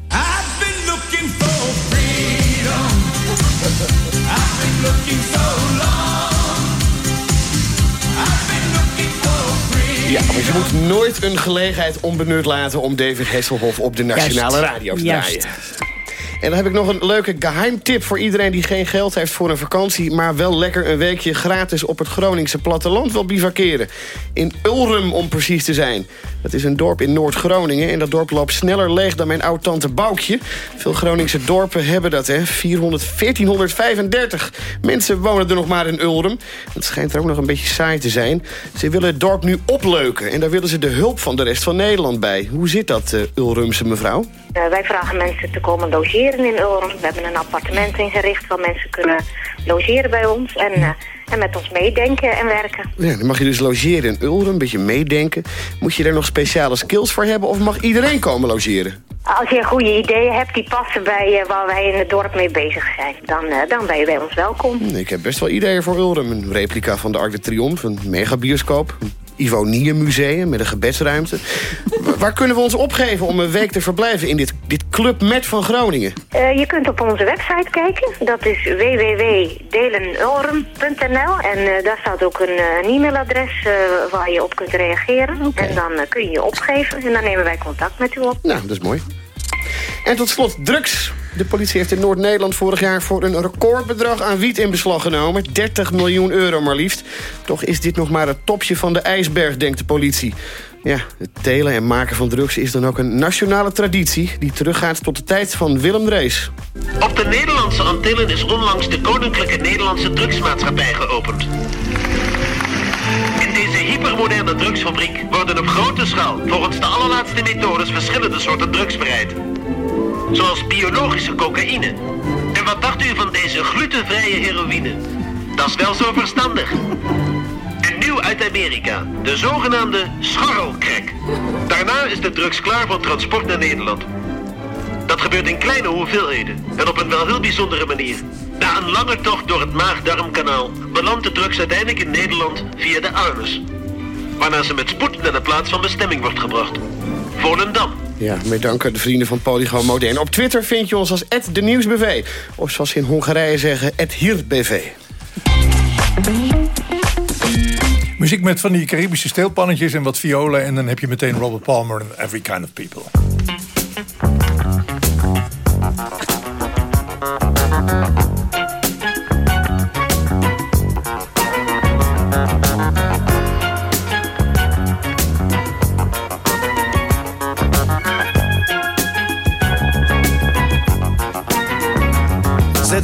Je moet nooit een gelegenheid onbenut laten... om David Hasselhoff op de nationale Juist. radio te Juist. En dan heb ik nog een leuke geheimtip voor iedereen die geen geld heeft voor een vakantie... maar wel lekker een weekje gratis op het Groningse platteland wil bivakeren. In Ulrum om precies te zijn. Dat is een dorp in Noord-Groningen en dat dorp loopt sneller leeg dan mijn oud-tante Boukje. Veel Groningse dorpen hebben dat, hè. 400, 1435 mensen wonen er nog maar in Ulrum. Dat schijnt er ook nog een beetje saai te zijn. Ze willen het dorp nu opleuken en daar willen ze de hulp van de rest van Nederland bij. Hoe zit dat, eh, Ulrumse mevrouw? Eh, wij vragen mensen te komen logeren in Ulrum. We hebben een appartement ingericht waar mensen kunnen logeren bij ons. En, eh, en met ons meedenken en werken. Ja, dan mag je dus logeren in Ulrum, een beetje meedenken. Moet je er nog speciale skills voor hebben of mag iedereen komen logeren? Als je goede ideeën hebt die passen bij eh, waar wij in het dorp mee bezig zijn, dan, dan ben je bij ons welkom. Ik heb best wel ideeën voor Ulrum. Een replica van de Arc de Triomphe, een megabioscoop... een Ivonieën museum met een gebedsruimte. Wa- Waar kunnen we ons opgeven om een week te verblijven in dit, dit Club Met van Groningen? Eh, je kunt op onze website kijken. Dat is www.delenulrum.nl En eh, daar staat ook een, eh, een e-mailadres waar je op kunt reageren. En dan kun je je opgeven en dan nemen wij contact met u op. Nou, dat is mooi. En tot slot drugs. De politie heeft in Noord-Nederland vorig jaar voor een recordbedrag aan wiet in beslag genomen. 30 miljoen euro maar liefst. Toch is dit nog maar het topje van de ijsberg, denkt de politie. Ja, het telen en maken van drugs is dan ook een nationale traditie... die teruggaat tot de tijd van Willem Drees. Op de Nederlandse Antillen is onlangs de Koninklijke Nederlandse Drugsmaatschappij geopend. In deze hypermoderne drugsfabriek worden op grote schaal volgens de allerlaatste methodes verschillende soorten drugs bereid. Zoals biologische cocaïne. En wat dacht u van deze glutenvrije heroïne? Dat is wel zo verstandig. En nieuw uit Amerika, de zogenaamde scharrelcrack. Daarna is de drugs klaar voor transport naar Nederland. Dat gebeurt in kleine hoeveelheden en op een wel heel bijzondere manier. Na een lange tocht door het maag-darmkanaal belandt de drugs uiteindelijk in Nederland via de anus. Waarna ze met spoed naar de plaats van bestemming wordt gebracht. Volendam. Ja, met dank aan de vrienden van Polygoon Modern. Op Twitter vind je ons als de Nieuwsbv. Of zoals ze in Hongarije zeggen, @hirbv. Muziek met van die Caribische steelpannetjes en wat violen... en dan heb je meteen Robert Palmer en Every Kind of People.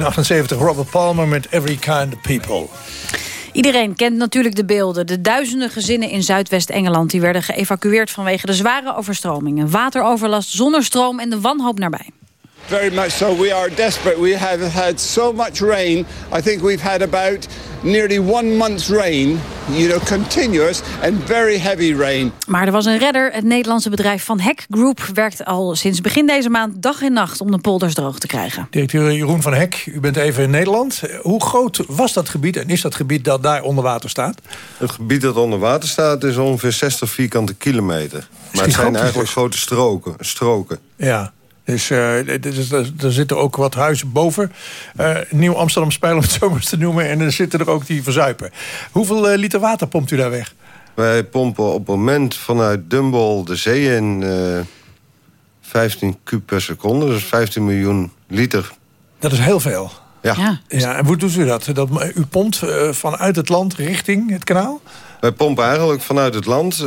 1978, Robert Palmer met Every Kind of People. Iedereen kent natuurlijk de beelden. De duizenden gezinnen in Zuidwest-Engeland... die werden geëvacueerd vanwege de zware overstromingen. Wateroverlast, zonder stroom en de wanhoop nabij. Very much so. We are desperate. We have had so much rain. I think we've had about nearly one month's rain, you know, continuous and very heavy rain. Maar er was een redder. Het Nederlandse bedrijf Van Hek Group werkt al sinds begin deze maand dag en nacht om de polders droog te krijgen. Directeur Jeroen van Hek, u bent even in Nederland. Hoe groot was dat gebied en is dat gebied dat daar onder water staat? Het gebied dat onder water staat is ongeveer 60 vierkante kilometer. Maar het zijn eigenlijk grote stroken. stroken. Ja. Dus uh, dus, er zitten ook wat huizen boven. Uh, Nieuw Amsterdam Spijl, om het zo maar eens te noemen. En er zitten er ook die verzuipen. Hoeveel uh, liter water pompt u daar weg? Wij pompen op het moment vanuit Dumble de zee in 15 kub per seconde. Dus 15 miljoen liter. Dat is heel veel. Ja. ja. en hoe doet u dat? dat u pompt vanuit het land richting het kanaal? Wij pompen eigenlijk vanuit het land,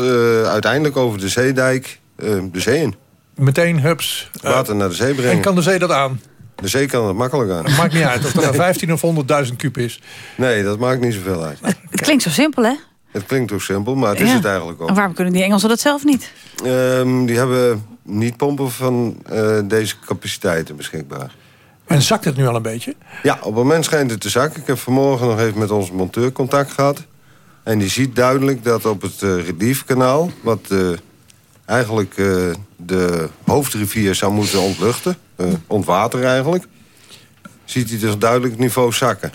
uiteindelijk over de zeedijk, de zee in. Meteen hups. Water naar de zee brengen. En kan de zee dat aan? De zee kan het makkelijk aan. Het maakt niet uit of er nou 15 of 100.000 kub is. Nee, dat maakt niet zoveel uit. Het klinkt zo simpel, hè? Het klinkt ook simpel, maar het is het eigenlijk ook. En waarom kunnen die Engelsen dat zelf niet? Ehm, die hebben niet pompen van eh, deze capaciteiten beschikbaar. En zakt het nu al een beetje? Ja, op het moment schijnt het te zakken. Ik heb vanmorgen nog even met onze monteur contact gehad. En die ziet duidelijk dat op het eh Rediefkanaal... wat eh, eigenlijk eh, de hoofdrivier zou moeten ontluchten... eh, ontwateren eigenlijk... ziet hij dus duidelijk het niveau zakken.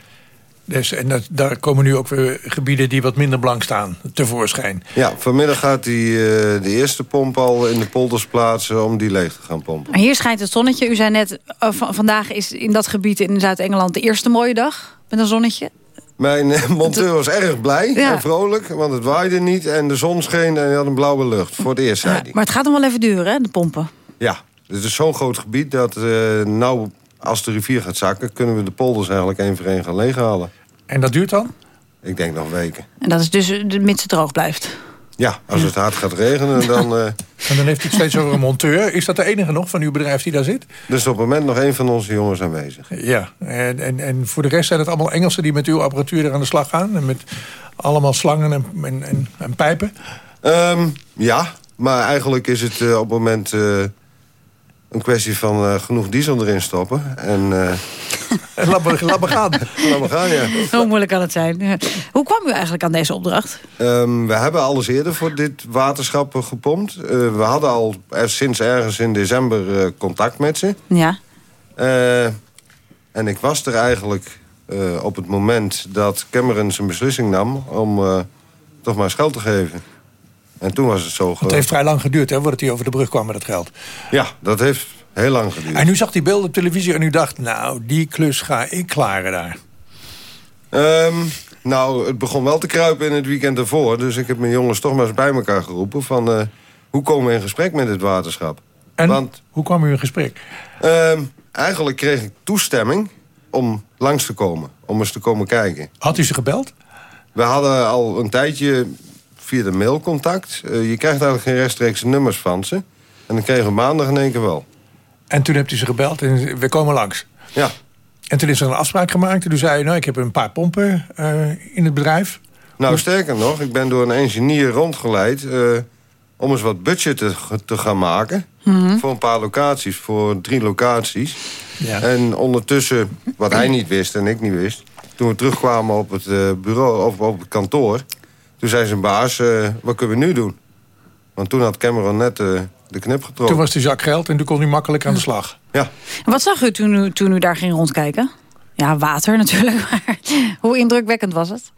Dus, en dat, daar komen nu ook weer gebieden die wat minder blank staan tevoorschijn. Ja, vanmiddag gaat hij eh, de eerste pomp al in de polders plaatsen... om die leeg te gaan pompen. Maar hier schijnt het zonnetje. U zei net, van- vandaag is in dat gebied in Zuid-Engeland... de eerste mooie dag met een zonnetje. Mijn eh, monteur was erg blij Ja. en vrolijk, want het waaide niet... en de zon scheen en hij had een blauwe lucht. Voor het eerst, zei hij. Maar het gaat nog wel even duren, hè, de pompen. Ja, het is zo'n groot gebied dat eh, nou, als de rivier gaat zakken... kunnen we de polders eigenlijk één voor één gaan leeghalen. En dat duurt dan? Ik denk nog weken. En dat is dus eh, mits het droog blijft. Ja, als het hard gaat regenen, dan... eh En dan heeft u het steeds over een monteur. Is dat de enige nog van uw bedrijf die daar zit? dus op het moment nog één van onze jongens aanwezig. Ja, en, en, en voor de rest zijn het allemaal Engelsen die met uw apparatuur er aan de slag gaan. En met allemaal slangen en, en, en, en pijpen. Ehm, ja, maar eigenlijk is het eh, op het moment eh, een kwestie van eh, genoeg diesel erin stoppen. En, En laat maar, laat maar gaan. laat maar gaan, ja. Hoe moeilijk kan het zijn? Hoe kwam u eigenlijk aan deze opdracht? Ehm, we hebben alles eerder voor dit waterschap gepompt. Eh, we hadden al er, sinds ergens in december contact met ze. Ja. En ik was er eigenlijk op het moment dat Cameron zijn beslissing nam... om toch maar geld te geven. En toen was het zo... Het heeft vrij lang geduurd hè, voordat hij over de brug kwam met het geld. Ja, dat heeft heel lang geduurd. En u zag die beelden op televisie en u dacht... nou, die klus ga ik klaren daar. Ehm, nou, het begon wel te kruipen in het weekend ervoor. Dus ik heb mijn jongens toch maar eens bij elkaar geroepen... van eh, hoe komen we in gesprek met het waterschap? En Want hoe kwam u in gesprek? ehm, eigenlijk kreeg ik toestemming om langs te komen. Om eens te komen kijken. Had u ze gebeld? We hadden al een tijdje via de mail contact. Eh, je krijgt eigenlijk geen rechtstreekse nummers van ze. En dan kregen we maandag in één keer wel. En toen hebt u ze gebeld en we komen langs. Ja. En toen is er een afspraak gemaakt. En toen zei u, nou, ik heb een paar pompen eh, in het bedrijf. Nou, sterker nog, ik ben door een engineer rondgeleid... eh, om eens wat budget te, te gaan maken. Mhm. Voor een paar locaties, voor drie locaties. Ja. En ondertussen, wat hij niet wist en ik niet wist... toen we terugkwamen op het eh, bureau, of op het kantoor... toen zei zijn baas, eh, wat kunnen we nu doen? Want toen had Cameron net eh, de knip getrokken. Toen was die zak geld en toen kon u makkelijk aan de slag. Ja. En wat zag u toen, u toen u daar ging rondkijken? Ja, water natuurlijk. Maar hoe indrukwekkend was het?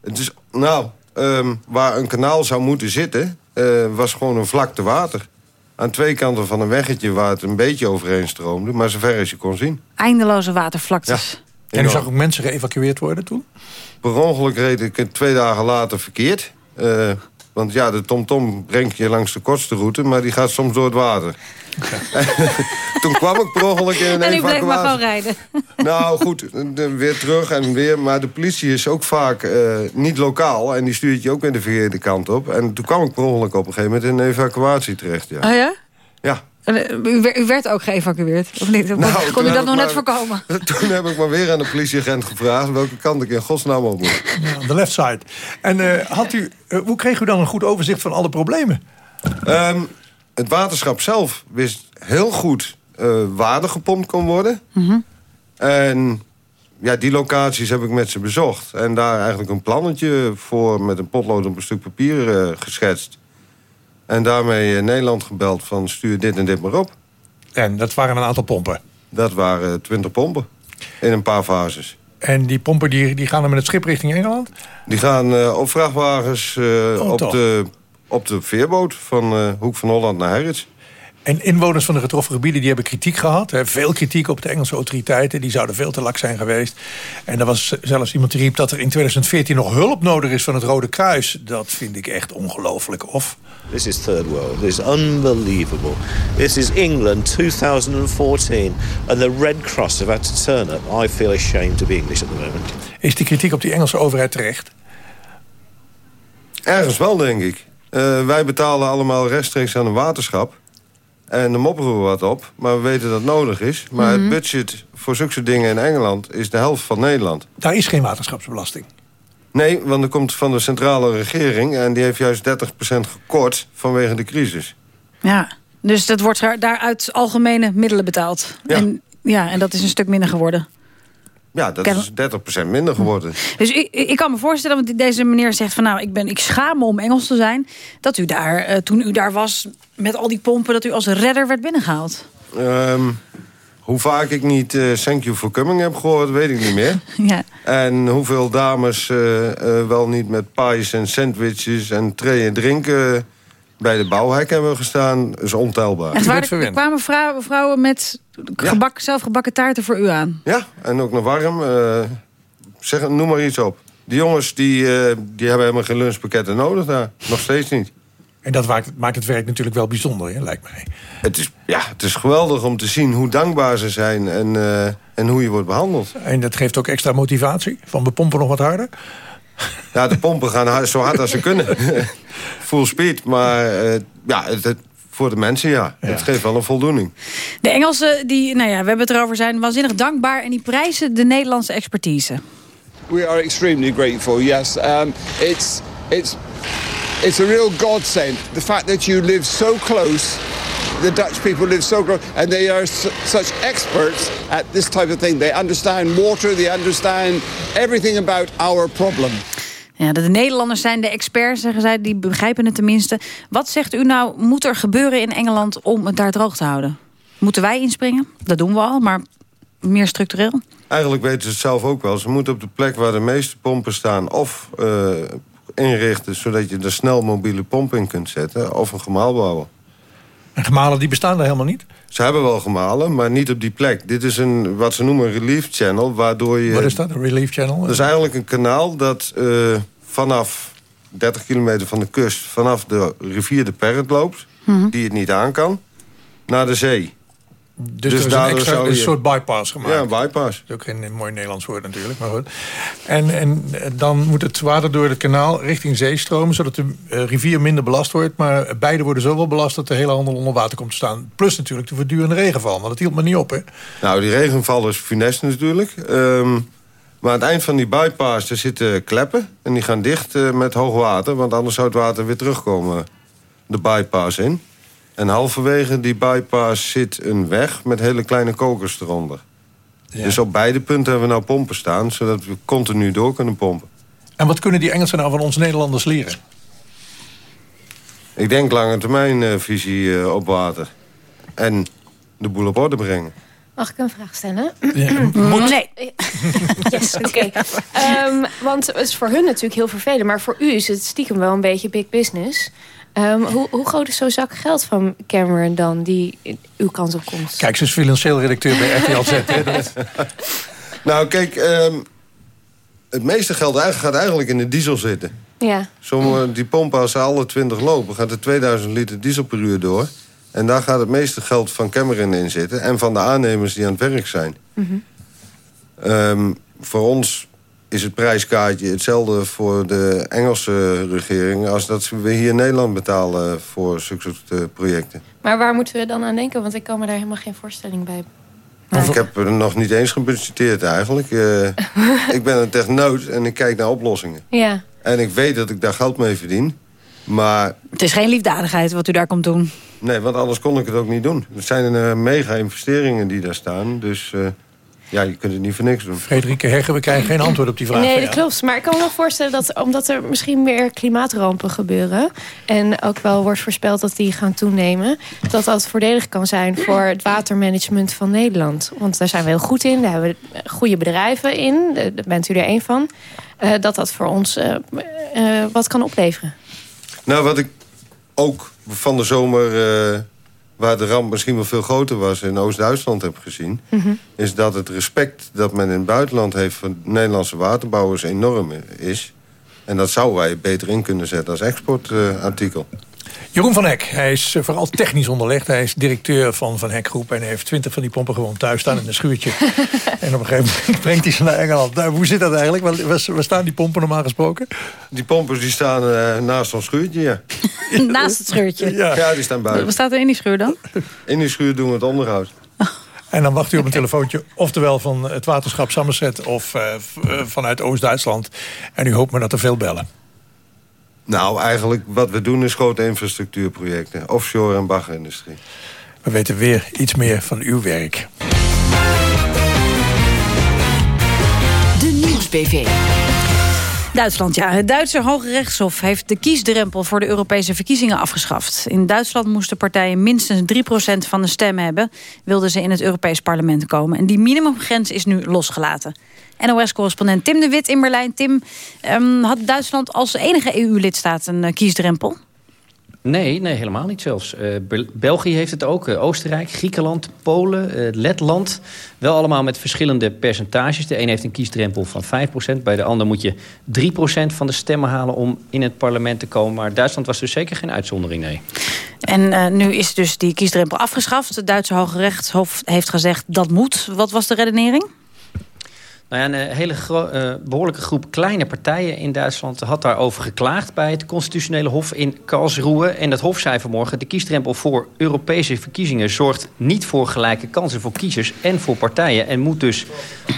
Het is, nou, ehm, waar een kanaal zou moeten zitten... eh, was gewoon een vlakte water. Aan twee kanten van een weggetje waar het een beetje overheen stroomde... maar zover als je kon zien. Eindeloze watervlaktes. En u zag ook mensen geëvacueerd worden toen? Per ongeluk reed ik twee dagen later verkeerd. Eh, Want ja, de TomTom brengt je langs de kortste route... maar die gaat soms door het water. Toen kwam ik per ongeluk in een En u bleef maar evacuatie. gewoon rijden. Nou goed, de- weer terug en weer. Maar de politie is ook vaak eh, niet lokaal. En die stuurt je ook weer de verkeerde kant op. En toen kwam ik per ongeluk op een gegeven moment in een evacuatie terecht. Ja. Oh ja? Ja. Eh, U werd, ook geëvacueerd, of niet? Nou, kon u dat nog net voorkomen? Toen heb ik maar weer aan de politieagent gevraagd... welke kant ik in godsnaam op moet. Ja, de left side. En eh, had u, eh, hoe kreeg u dan een goed overzicht van alle problemen? Ehm, het waterschap zelf wist heel goed eh waar er gepompt kon worden. En ja, die locaties heb ik met ze bezocht. En daar eigenlijk een plannetje voor met een potlood op een stuk papier eh, geschetst. En daarmee eh, Nederland gebeld van stuur dit en dit maar op. En dat waren een aantal pompen? Dat waren twintig pompen. In een paar fases. En die pompen die, die gaan dan met het schip richting Engeland? Die gaan eh, op vrachtwagens eh, Oh, op, toch? de, op de veerboot van eh, Hoek van Holland naar Herrits. En inwoners van de getroffen gebieden die hebben kritiek gehad. Hè, veel kritiek op de Engelse autoriteiten. Die zouden veel te lak zijn geweest. En er was zelfs iemand die riep dat er in 2014 nog hulp nodig is van het Rode Kruis. Dat vind ik echt ongelooflijk. Of? This is third world. This is unbelievable. This is England 2014, and the Red Cross have had to turn up. I feel ashamed to be English at the moment. Is die kritiek op die Engelse overheid terecht? Ergens wel, denk ik. Eh, wij betalen allemaal rechtstreeks aan een waterschap. En dan mopperen we wat op, maar we weten dat het nodig is. Maar Mhm. het budget voor zulke dingen in Engeland is de helft van Nederland. Daar is geen waterschapsbelasting. Nee, want er komt van de centrale regering... en die heeft juist 30% gekort vanwege de crisis. Ja, dus dat wordt daar- uit algemene middelen betaald. Ja. En, ja, en dat is een stuk minder geworden. Ja, dat Ken- is 30% minder geworden. Dus ik, ik kan me voorstellen, want deze meneer zegt van... nou, ik, ben, ik schaam me om Engels te zijn... dat u daar, eh, toen u daar was met al die pompen... dat u als redder werd binnengehaald. Ehm, hoe vaak ik niet eh, thank you for coming heb gehoord, weet ik niet meer. Ja. En hoeveel dames eh, eh, wel niet met pies en sandwiches en thee en drinken... bij de bouwhek hebben gestaan, is ontelbaar. Echt waar, er kwamen vrouwen, vrouwen met gebak, zelfgebakken taarten voor u aan. Ja, en ook nog warm. eh, zeg, noem maar iets op. Die jongens die, eh, die hebben helemaal geen lunchpakketten nodig daar. Nog steeds niet. En dat maakt, maakt het werk natuurlijk wel bijzonder, hè, lijkt mij. Het is, ja, het is geweldig om te zien hoe dankbaar ze zijn en, eh, en hoe je wordt behandeld. En dat geeft ook extra motivatie. Van we pompen nog wat harder. Ja, de pompen gaan zo hard als ze kunnen. Full speed, maar eh, ja, het, het- voor de mensen ja. Het geeft wel een voldoening. De Engelsen, die, nou ja, we hebben het erover, zijn waanzinnig dankbaar... en die prijzen de Nederlandse expertise. We are extremely grateful. Yes, um, it's it's it's a real godsend. The fact that you live so close, the Dutch people live so close, and they are su- such experts at this type of thing. They understand water. They understand everything about our problem. Ja, de Nederlanders zijn de experts, zeggen zij, die begrijpen het tenminste. Wat zegt u nou, moet er gebeuren in Engeland om het daar droog te houden? Moeten wij inspringen? Dat doen we al, maar meer structureel? Eigenlijk weten ze het zelf ook wel. Ze moeten op de plek waar de meeste pompen staan... of eh, inrichten zodat je er snel mobiele pomp in kunt zetten... of een gemaal bouwen. En gemalen die bestaan er helemaal niet? Ze hebben wel gemalen, maar niet op die plek. Dit is een, wat ze noemen een relief channel, waardoor je... Wat is dat, een relief channel? Dat is eigenlijk een kanaal dat eh, vanaf 30 kilometer van de kust... vanaf de rivier de Perret loopt, Mhm. die het niet aan kan, naar de zee. Dus, er is een, je- soort bypass gemaakt. Ja, een bypass. Dat is ook geen mooi Nederlands woord natuurlijk, maar goed. En, en eh, dan moet het water door het kanaal richting zee stromen... zodat de eh, rivier minder belast wordt. Maar beide worden zoveel belast dat de hele handel onder water komt te staan. Plus natuurlijk de voortdurende regenval, want dat hield me niet op, hè? Nou, die regenval is funest natuurlijk. Ehm, maar aan het eind van die bypass er zitten kleppen. En die gaan dicht eh, met hoog water. Want anders zou het water weer terugkomen de bypass in. En halverwege die bypass zit een weg met hele kleine kokers eronder. Dus op beide punten hebben we nou pompen staan... zodat we continu door kunnen pompen. En wat kunnen die Engelsen nou van ons Nederlanders leren? Ik denk lange termijn eh, visie eh, op water. En de boel op orde brengen. Mag ik een vraag stellen? moet. Nee. Yes, oké. Ehm, want het is voor hun natuurlijk heel vervelend. Maar voor u is het stiekem wel een beetje big business. Ehm, hoe, hoe groot is zo'n zak geld van Cameron dan die uw kant op komt? Kijk, ze is financieel redacteur bij RTL Z. hè? Dat- Nou, kijk, ehm, het meeste geld eigenlijk- gaat eigenlijk in de diesel zitten. Ja. Sommige, die pompen, als ze alle 20 lopen, gaat er 2000 liter diesel per uur door. En daar gaat het meeste geld van Cameron in zitten. En van de aannemers die aan het werk zijn. Mhm. Ehm, voor ons is het prijskaartje hetzelfde voor de Engelse regering... als dat we hier in Nederland betalen voor zulke soort eh, projecten. Maar waar moeten we dan aan denken? Want ik kan me daar helemaal geen voorstelling bij. Ik heb er nog niet eens gebudgeteerd eigenlijk. Eh, ik ben een technoot en ik kijk naar oplossingen. Ja. En ik weet dat ik daar geld mee verdien. Maar Het is geen liefdadigheid wat u daar komt doen. nee, want anders kon ik het ook niet doen. Het zijn uh, mega investeringen die daar staan. Dus eh, ja, je kunt het niet voor niks doen. Frederike Heggen, we krijgen geen antwoord op die vraag. Nee, dat klopt. Maar ik kan me nog voorstellen dat omdat er misschien meer klimaatrampen gebeuren... en ook wel wordt voorspeld dat die gaan toenemen... dat dat voordelig kan zijn voor het watermanagement van Nederland. Want daar zijn we heel goed in. Daar hebben we goede bedrijven in. Daar bent u er één van. Eh, dat dat voor ons eh, eh, wat kan opleveren. Nou, wat ik ook van de zomer... waar de ramp misschien wel veel groter was... in Oost-Duitsland heb gezien... is dat het respect dat men in het buitenland heeft... voor Nederlandse waterbouwers enorm is. En dat zouden wij beter in kunnen zetten als exportartikel. Jeroen van Hek, hij is eh, vooral technisch onderlegd. Hij is directeur van Van Hek Groep en hij heeft twintig van die pompen gewoon thuis staan in een schuurtje. en op een gegeven moment brengt hij ze naar Engeland. Nou, hoe zit dat eigenlijk? Waar, staan die pompen normaal gesproken? Die pompen die staan eh, naast ons schuurtje, ja. Naast het scheurtje. Ja. die staan buiten. Wat staat er in die scheur dan? In die schuur doen we het onderhoud. En dan wacht u op een telefoontje, oftewel van het waterschap Somerset of eh, vanuit Oost-Duitsland. En u hoopt maar dat er veel bellen. Nou, eigenlijk wat we doen is grote infrastructuurprojecten. Offshore en baggerindustrie. We weten weer iets meer van uw werk. De Nieuwsbv. Duitsland, ja. Het Duitse Hoge Rechtshof heeft de kiesdrempel voor de Europese verkiezingen afgeschaft. In Duitsland moesten partijen minstens 3% van de stemmen hebben... wilden ze in het Europees parlement komen. En die minimumgrens is nu losgelaten. NOS-correspondent Tim de Wit in Berlijn. Tim, ehm, had Duitsland als enige EU-lidstaat een eh, kiesdrempel? Nee, nee, helemaal niet zelfs. Eh, Bel- België heeft het ook, eh, Oostenrijk, Griekenland, Polen, Letland. Wel allemaal met verschillende percentages. De een heeft een kiesdrempel van 5%. Bij de ander moet je 3% van de stemmen halen om in het parlement te komen. Maar Duitsland was dus zeker geen uitzondering, nee. En nu is dus die kiesdrempel afgeschaft. Het Duitse Hoge Rechtshof heeft gezegd dat moet. Wat was de redenering? Nou ja, een eh, hele eh, behoorlijke groep kleine partijen in Duitsland had daarover geklaagd bij het constitutionele hof in Karlsruhe. En dat hof zei vanmorgen, de kiesdrempel voor Europese verkiezingen zorgt niet voor gelijke kansen voor kiezers en voor partijen. En moet dus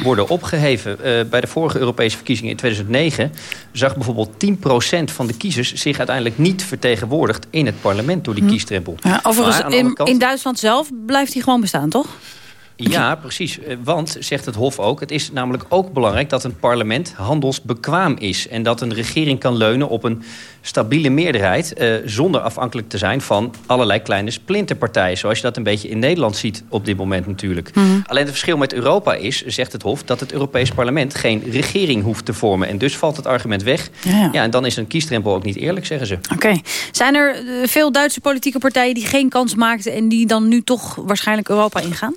worden opgeheven. Eh, bij de vorige Europese verkiezingen in 2009 zag bijvoorbeeld 10% van de kiezers zich uiteindelijk niet vertegenwoordigd in het parlement door die Hm. kiesdrempel. Ja, overigens, in, in Duitsland zelf blijft die gewoon bestaan, toch? Ja, precies. Eh, Want, zegt het Hof ook, het is namelijk ook belangrijk dat een parlement handelsbekwaam is. En dat een regering kan leunen op een stabiele meerderheid... eh, zonder afhankelijk te zijn van allerlei kleine splinterpartijen. Zoals je dat een beetje in Nederland ziet op dit moment natuurlijk. Mhm. Alleen het verschil met Europa is, zegt het Hof... dat het Europees parlement geen regering hoeft te vormen. En dus valt het argument weg. Ja, ja. en dan is een kiesdrempel ook niet eerlijk, zeggen ze. Oké. Zijn er eh, veel Duitse politieke partijen die geen kans maakten... en die dan nu toch waarschijnlijk Europa ingaan?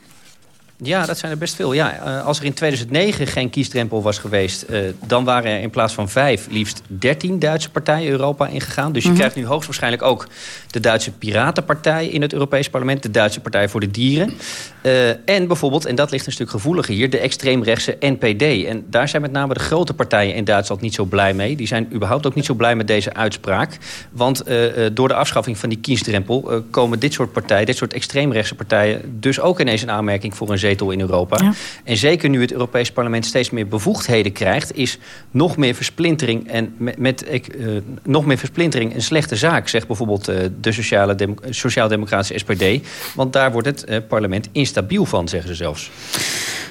Ja, dat zijn er best veel. Ja, eh, als er in 2009 geen kiesdrempel was geweest... eh, dan waren er in plaats van vijf liefst 13 Duitse partijen Europa ingegaan. Dus je Mhm. krijgt nu hoogstwaarschijnlijk ook de Duitse Piratenpartij... in het Europees Parlement, de Duitse Partij voor de Dieren. Eh, en bijvoorbeeld, en dat ligt een stuk gevoeliger hier... de extreemrechtse NPD. En daar zijn met name de grote partijen in Duitsland niet zo blij mee. Die zijn überhaupt ook niet zo blij met deze uitspraak. Want door de afschaffing van die kiesdrempel... komen dit soort partijen, dit soort extreemrechtse partijen... dus ook ineens een aanmerking voor een zetel in Europa. Ja. En zeker nu het Europees Parlement steeds meer bevoegdheden krijgt... is nog meer versplintering en met, met eh, nog meer versplintering een slechte zaak... zegt bijvoorbeeld eh, de sociale dem- sociaal-democratische SPD. Want daar wordt het eh, parlement instabiel van, zeggen ze zelfs.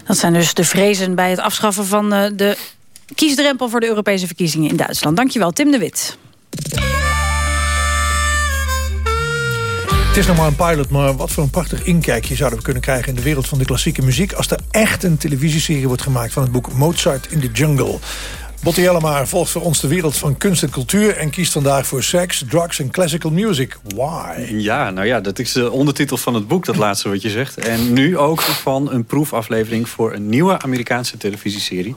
Dat zijn dus de vrezen bij het afschaffen van de kiesdrempel... voor de Europese verkiezingen in Duitsland. Dankjewel, Tim de Wit. Het is nog maar een pilot, maar wat voor een prachtig inkijkje zouden we kunnen krijgen in de wereld van de klassieke muziek als er echt een televisieserie wordt gemaakt van het boek Mozart in the Jungle. Botti Jellema volgt voor ons de wereld van kunst en cultuur en kiest vandaag voor seks, drugs en classical music. Why? Ja, nou ja, dat is de ondertitel van het boek, dat laatste wat je zegt. En nu ook van een proefaflevering voor een nieuwe Amerikaanse televisieserie.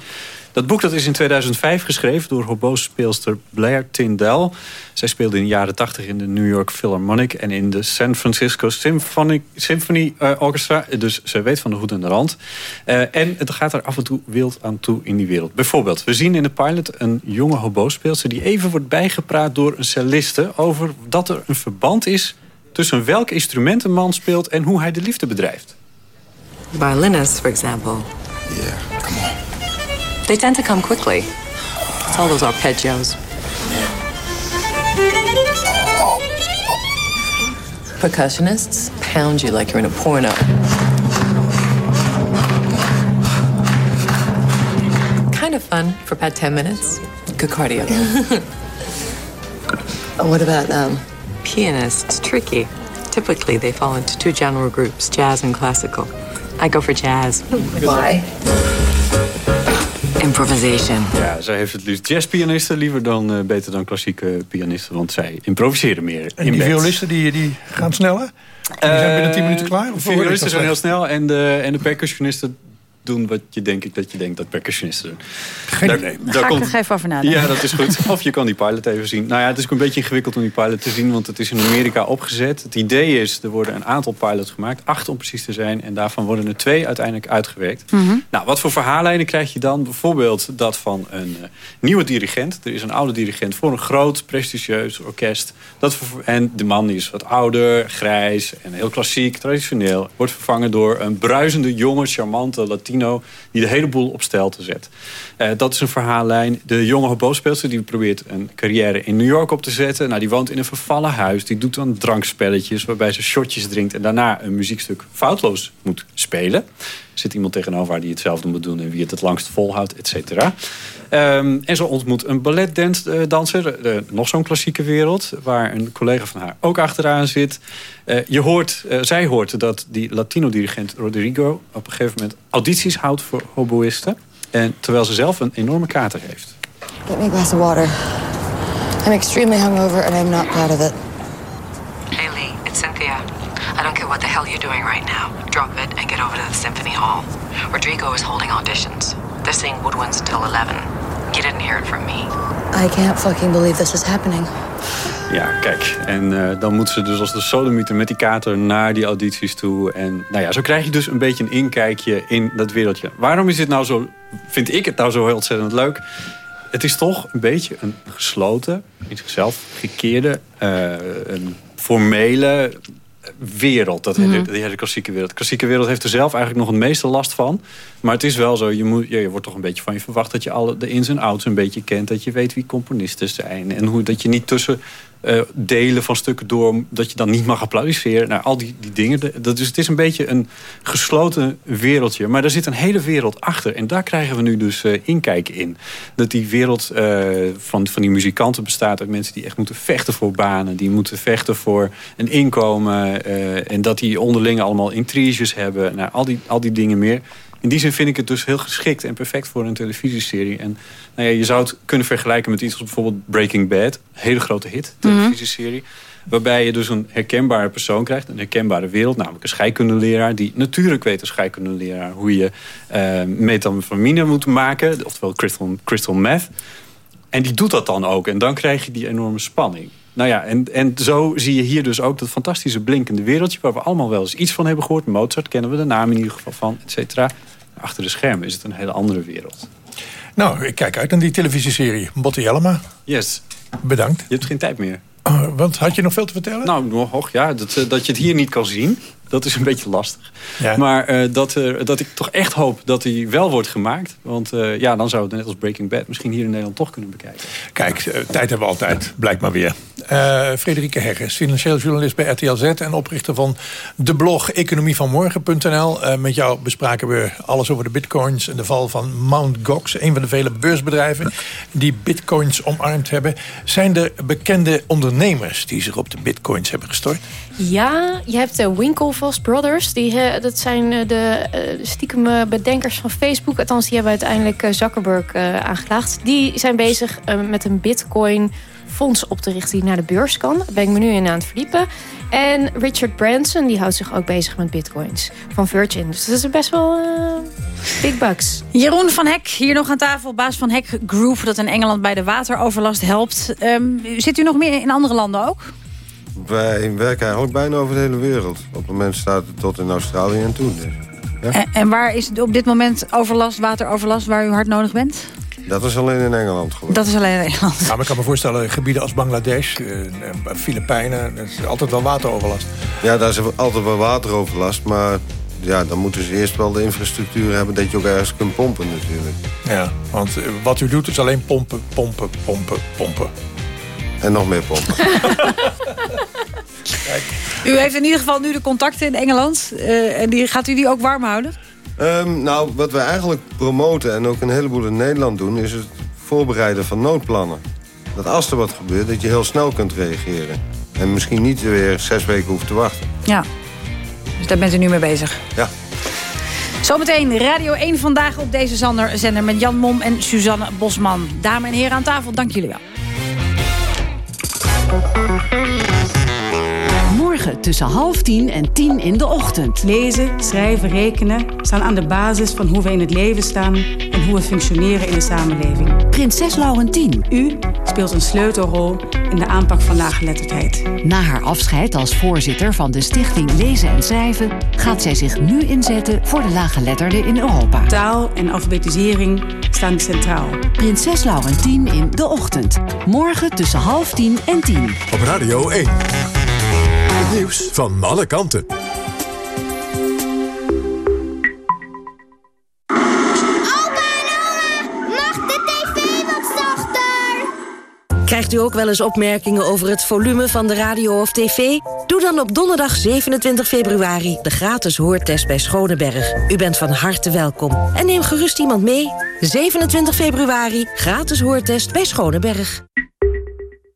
Dat Dat boek dat is in 2005 geschreven door hobo-speelster Blair Tyndall. Zij speelde in de jaren 80 in de New York Philharmonic... en in de San Francisco Symphony, Symphony Orchestra. Dus ze weet van de hoed en de rand. Eh, en het gaat er af en toe wild aan toe in die wereld. Bijvoorbeeld, we zien in de pilot een jonge hobo-speelster... die even wordt bijgepraat door een celliste... over dat er een verband is tussen welk instrument een man speelt... en hoe hij de liefde bedrijft. Violinists, for example. Yeah, come on. They tend to come quickly. It's all those arpeggios. Percussionists pound you like you're in a porno. Kind of fun for about 10 minutes. Good cardio. what about um, pianists? Tricky. Typically, they fall into two general groups jazz and classical. I go for jazz. Why? Improvisation. Ja, zij heeft het liefst jazzpianisten liever dan eh, beter dan klassieke pianisten. Want zij improviseren meer En in die bed. violisten die, die gaan sneller? Die zijn binnen 10 minuten klaar? De Of violisten zijn heel snel en de, en de percussionisten doen wat je denk ik dat je denkt dat percussionisten doen. Geen Daar- idee. daar Ga ik komt- er nog even over nadenken. Ja, dat is goed. Of je kan die pilot even zien. Nou ja, het is ook een beetje ingewikkeld om die pilot te zien, want het is in Amerika opgezet. Het idee is, er worden een aantal pilots gemaakt, acht om precies te zijn, en daarvan worden er twee uiteindelijk uitgewerkt. Mhm. Nou, wat voor verhaallijnen krijg je dan? Bijvoorbeeld dat van een eh, nieuwe dirigent. Er is een oude dirigent voor een groot, prestigieus orkest. Dat en de man die is wat ouder, grijs en heel klassiek, traditioneel. Wordt vervangen door een bruisende, jonge, charmante Latino... die de hele boel op stelte zet. Eh, dat is een verhaallijn. De jonge hobo-speelster die probeert een carrière in New York op te zetten. Nou, die woont in een vervallen huis. Die doet dan drankspelletjes waarbij ze shotjes drinkt... en daarna een muziekstuk foutloos moet spelen. Zit iemand tegenover haar die hetzelfde moet doen... en wie het het langst volhoudt, et cetera. Ehm, en ze ontmoet een balletdanser, eh, nog zo'n klassieke wereld... waar een collega van haar ook achteraan zit. Eh, je hoort, eh, zij hoort dat die Latino-dirigent Rodrigo... op een gegeven moment audities houdt voor hoboïsten... En terwijl ze zelf een enorme kater heeft. Get me a glass of water. I'm extremely hungover and I'm not proud of it. I don't care what the hell you're doing right now. Drop it and get over to the Symphony Hall. Rodrigo is holding auditions. They're seeing woodwinds until 11. You didn't hear it from me. I can't fucking believe this is happening. Ja, kijk. En eh, dan moet ze dus als de sodemieter met die kater naar die audities toe. En nou ja, zo krijg je dus een beetje een inkijkje in dat wereldje. Waarom is dit nou zo, vind ik het nou zo heel ontzettend leuk? Het is toch een beetje een gesloten, in zichzelf gekeerde, eh, een formele wereld. Dat hele, Mhm. die hele klassieke wereld. De klassieke wereld heeft er zelf eigenlijk nog het meeste last van. Maar het is wel zo, je, moet, je wordt toch een beetje van je verwacht... dat je alle de ins en outs een beetje kent. Dat je weet wie componisten zijn. En hoe, dat je niet tussen eh, delen van stukken door... dat je dan niet mag applaudisseren. Nou, al die, die dingen. Dat is, het is een beetje een gesloten wereldje. Maar er zit een hele wereld achter. En daar krijgen we nu dus eh inkijken in. Dat die wereld eh, van, van die muzikanten bestaat uit mensen... die echt moeten vechten voor banen. Die moeten vechten voor een inkomen. en dat die onderling allemaal intriges hebben. Nou, al, die, al die dingen meer. In die zin vind ik het dus heel geschikt en perfect voor een televisieserie. En nou ja, je zou het kunnen vergelijken met iets als bijvoorbeeld Breaking Bad. Een hele grote hit, televisieserie. Waarbij je dus een herkenbare persoon krijgt. Een herkenbare wereld, namelijk een scheikundeleraar. Die natuurlijk weet als scheikundeleraar hoe je metamfamine moet maken. Oftewel crystal, crystal meth. En die doet dat dan ook. En dan krijg je die enorme spanning. Nou ja, en, en zo zie je hier dus ook dat fantastische blinkende wereldje... waar we allemaal wel eens iets van hebben gehoord. Mozart kennen we de naam in ieder geval van, et cetera. Achter de schermen is het een hele andere wereld. Nou, ik kijk uit naar die televisieserie. Botte Jellema, Yes. bedankt. Je hebt geen tijd meer. Oh, want had je nog veel te vertellen? Nou, nog, ja, dat, eh, dat je het hier niet kan zien, dat is een beetje lastig. Ja. Maar eh, dat, eh, dat ik toch echt hoop dat hij wel wordt gemaakt. Want eh, ja, dan zou het net als Breaking Bad misschien hier in Nederland toch kunnen bekijken. Kijk, tijd hebben we altijd, blijkt maar weer. Frederike Hegges, financieel journalist bij RTL Z... en oprichter van de blog economievanmorgen.nl. Met jou bespraken we alles over de bitcoins en de val van Mt. Gox... een van de vele beursbedrijven die bitcoins omarmd hebben. Zijn er bekende ondernemers die zich op de bitcoins hebben gestort? Ja, je hebt de Winklevoss Brothers. Die, eh, dat zijn eh, de eh, stiekem eh, bedenkers van Facebook. Althans, die hebben uiteindelijk eh, Zuckerberg eh, aangeklaagd. Die zijn bezig eh, met een bitcoin fonds op te richten die naar de beurs kan. Daar ben ik me nu in aan het verdiepen. En Richard Branson, die houdt zich ook bezig met bitcoins van Virgin. Dus dat is best wel big bucks. Jeroen van Hek, hier nog aan tafel. Baas van Hek Group, dat in Engeland bij de wateroverlast helpt. Um, zit u nog meer in andere landen ook? Wij werken eigenlijk bijna over de hele wereld. Op het moment staat het tot in Australië en toe. Dus, ja? en, en, waar is het op dit moment overlast, wateroverlast, waar u hard nodig bent? Dat is alleen in Engeland gewoon. Dat is alleen in Engeland. Ja, maar ik kan me voorstellen, gebieden als Bangladesh, uh, Filipijnen... dat is altijd wel wateroverlast. Ja, daar is altijd wel wateroverlast, maar... Ja, dan moeten ze eerst wel de infrastructuur hebben dat je ook ergens kunt pompen natuurlijk. Ja, want wat u doet is alleen pompen, pompen, pompen, pompen. En nog meer pompen. U heeft in ieder geval nu de contacten in Engeland. Uh, en die, gaat u die ook warm houden? Um, nou, wat we eigenlijk promoten en ook een heleboel in Nederland doen... is het voorbereiden van noodplannen. Dat als er wat gebeurt, dat je heel snel kunt reageren. En misschien niet weer zes weken hoeft te wachten. Ja, dus daar bent u nu mee bezig. Ja. Zometeen Radio 1 vandaag op deze zender met Jan Mom en Suzanne Bosman. Dames en heren aan tafel, dank jullie wel. Mm-hmm. Morgen tussen half tien en tien in de ochtend. Lezen, schrijven, rekenen staan aan de basis van hoe we in het leven staan... en hoe we functioneren in de samenleving. Prinses Laurentien. U speelt een sleutelrol in de aanpak van laaggeletterdheid. Na haar afscheid als voorzitter van de Stichting Lezen en Schrijven... gaat zij zich nu inzetten voor de laaggeletterden in Europa. Taal en alfabetisering staan centraal. Prinses Laurentien in de ochtend. Morgen tussen half tien en tien. Op Radio 1. Nieuws van alle kanten. Krijgt u ook wel eens opmerkingen over het volume van de radio of tv? Doe dan op donderdag 27 februari de gratis hoortest bij Schoneberg. U bent van harte welkom. En neem gerust iemand mee. 27 februari, gratis hoortest bij Schoneberg.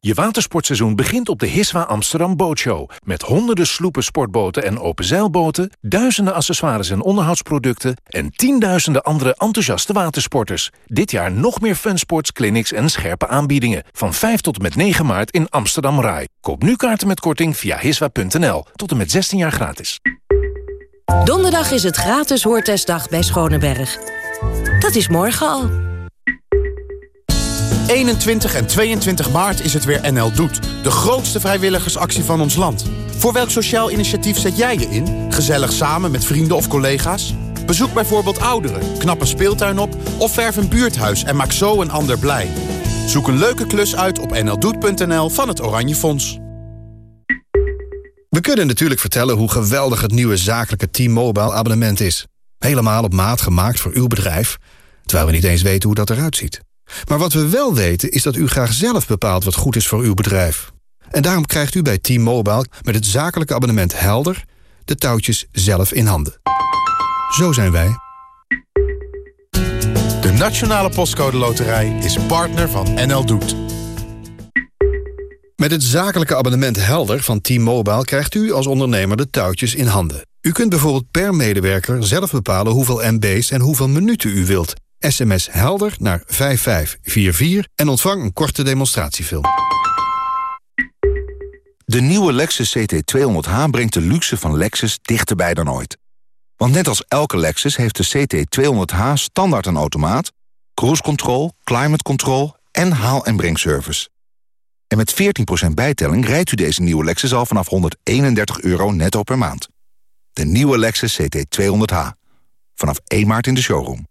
Je watersportseizoen begint op de Hiswa Amsterdam Bootshow. Met honderden sloepen, sportboten en openzeilboten... duizenden accessoires en onderhoudsproducten... en tienduizenden andere enthousiaste watersporters. Dit jaar nog meer funsports, clinics en scherpe aanbiedingen. Van 5 tot en met 9 maart in Amsterdam Rai. Koop nu kaarten met korting via hiswa.nl. Tot en met 16 jaar gratis. Donderdag is het gratis hoortestdag bij Schoneberg. Dat is morgen al. 21 en 22 maart is het weer NL Doet. De grootste vrijwilligersactie van ons land. Voor welk sociaal initiatief zet jij je in? Gezellig samen met vrienden of collega's? Bezoek bijvoorbeeld ouderen, knap een speeltuin op... of verf een buurthuis en maak zo een ander blij. Zoek een leuke klus uit op nldoet.nl van het Oranje Fonds. We kunnen natuurlijk vertellen hoe geweldig het nieuwe zakelijke T-Mobile abonnement is. Helemaal op maat gemaakt voor uw bedrijf, terwijl we niet eens weten hoe dat eruit ziet. Maar wat we wel weten is dat u graag zelf bepaalt wat goed is voor uw bedrijf. En daarom krijgt u bij T-Mobile met het zakelijke abonnement Helder... de touwtjes zelf in handen. Zo zijn wij. De Nationale Postcode Loterij is partner van NL Doet. Met het zakelijke abonnement Helder van T-Mobile... krijgt u als ondernemer de touwtjes in handen. U kunt bijvoorbeeld per medewerker zelf bepalen hoeveel MB's en hoeveel minuten u wilt... SMS helder naar 5544 en ontvang een korte demonstratiefilm. De nieuwe Lexus CT200H brengt de luxe van Lexus dichterbij dan ooit. Want net als elke Lexus heeft de CT200H standaard een automaat... cruise control, climate control en haal- en brengservice. En met 14% bijtelling rijdt u deze nieuwe Lexus al vanaf 131 euro netto per maand. De nieuwe Lexus CT200H. Vanaf 1 maart in de showroom.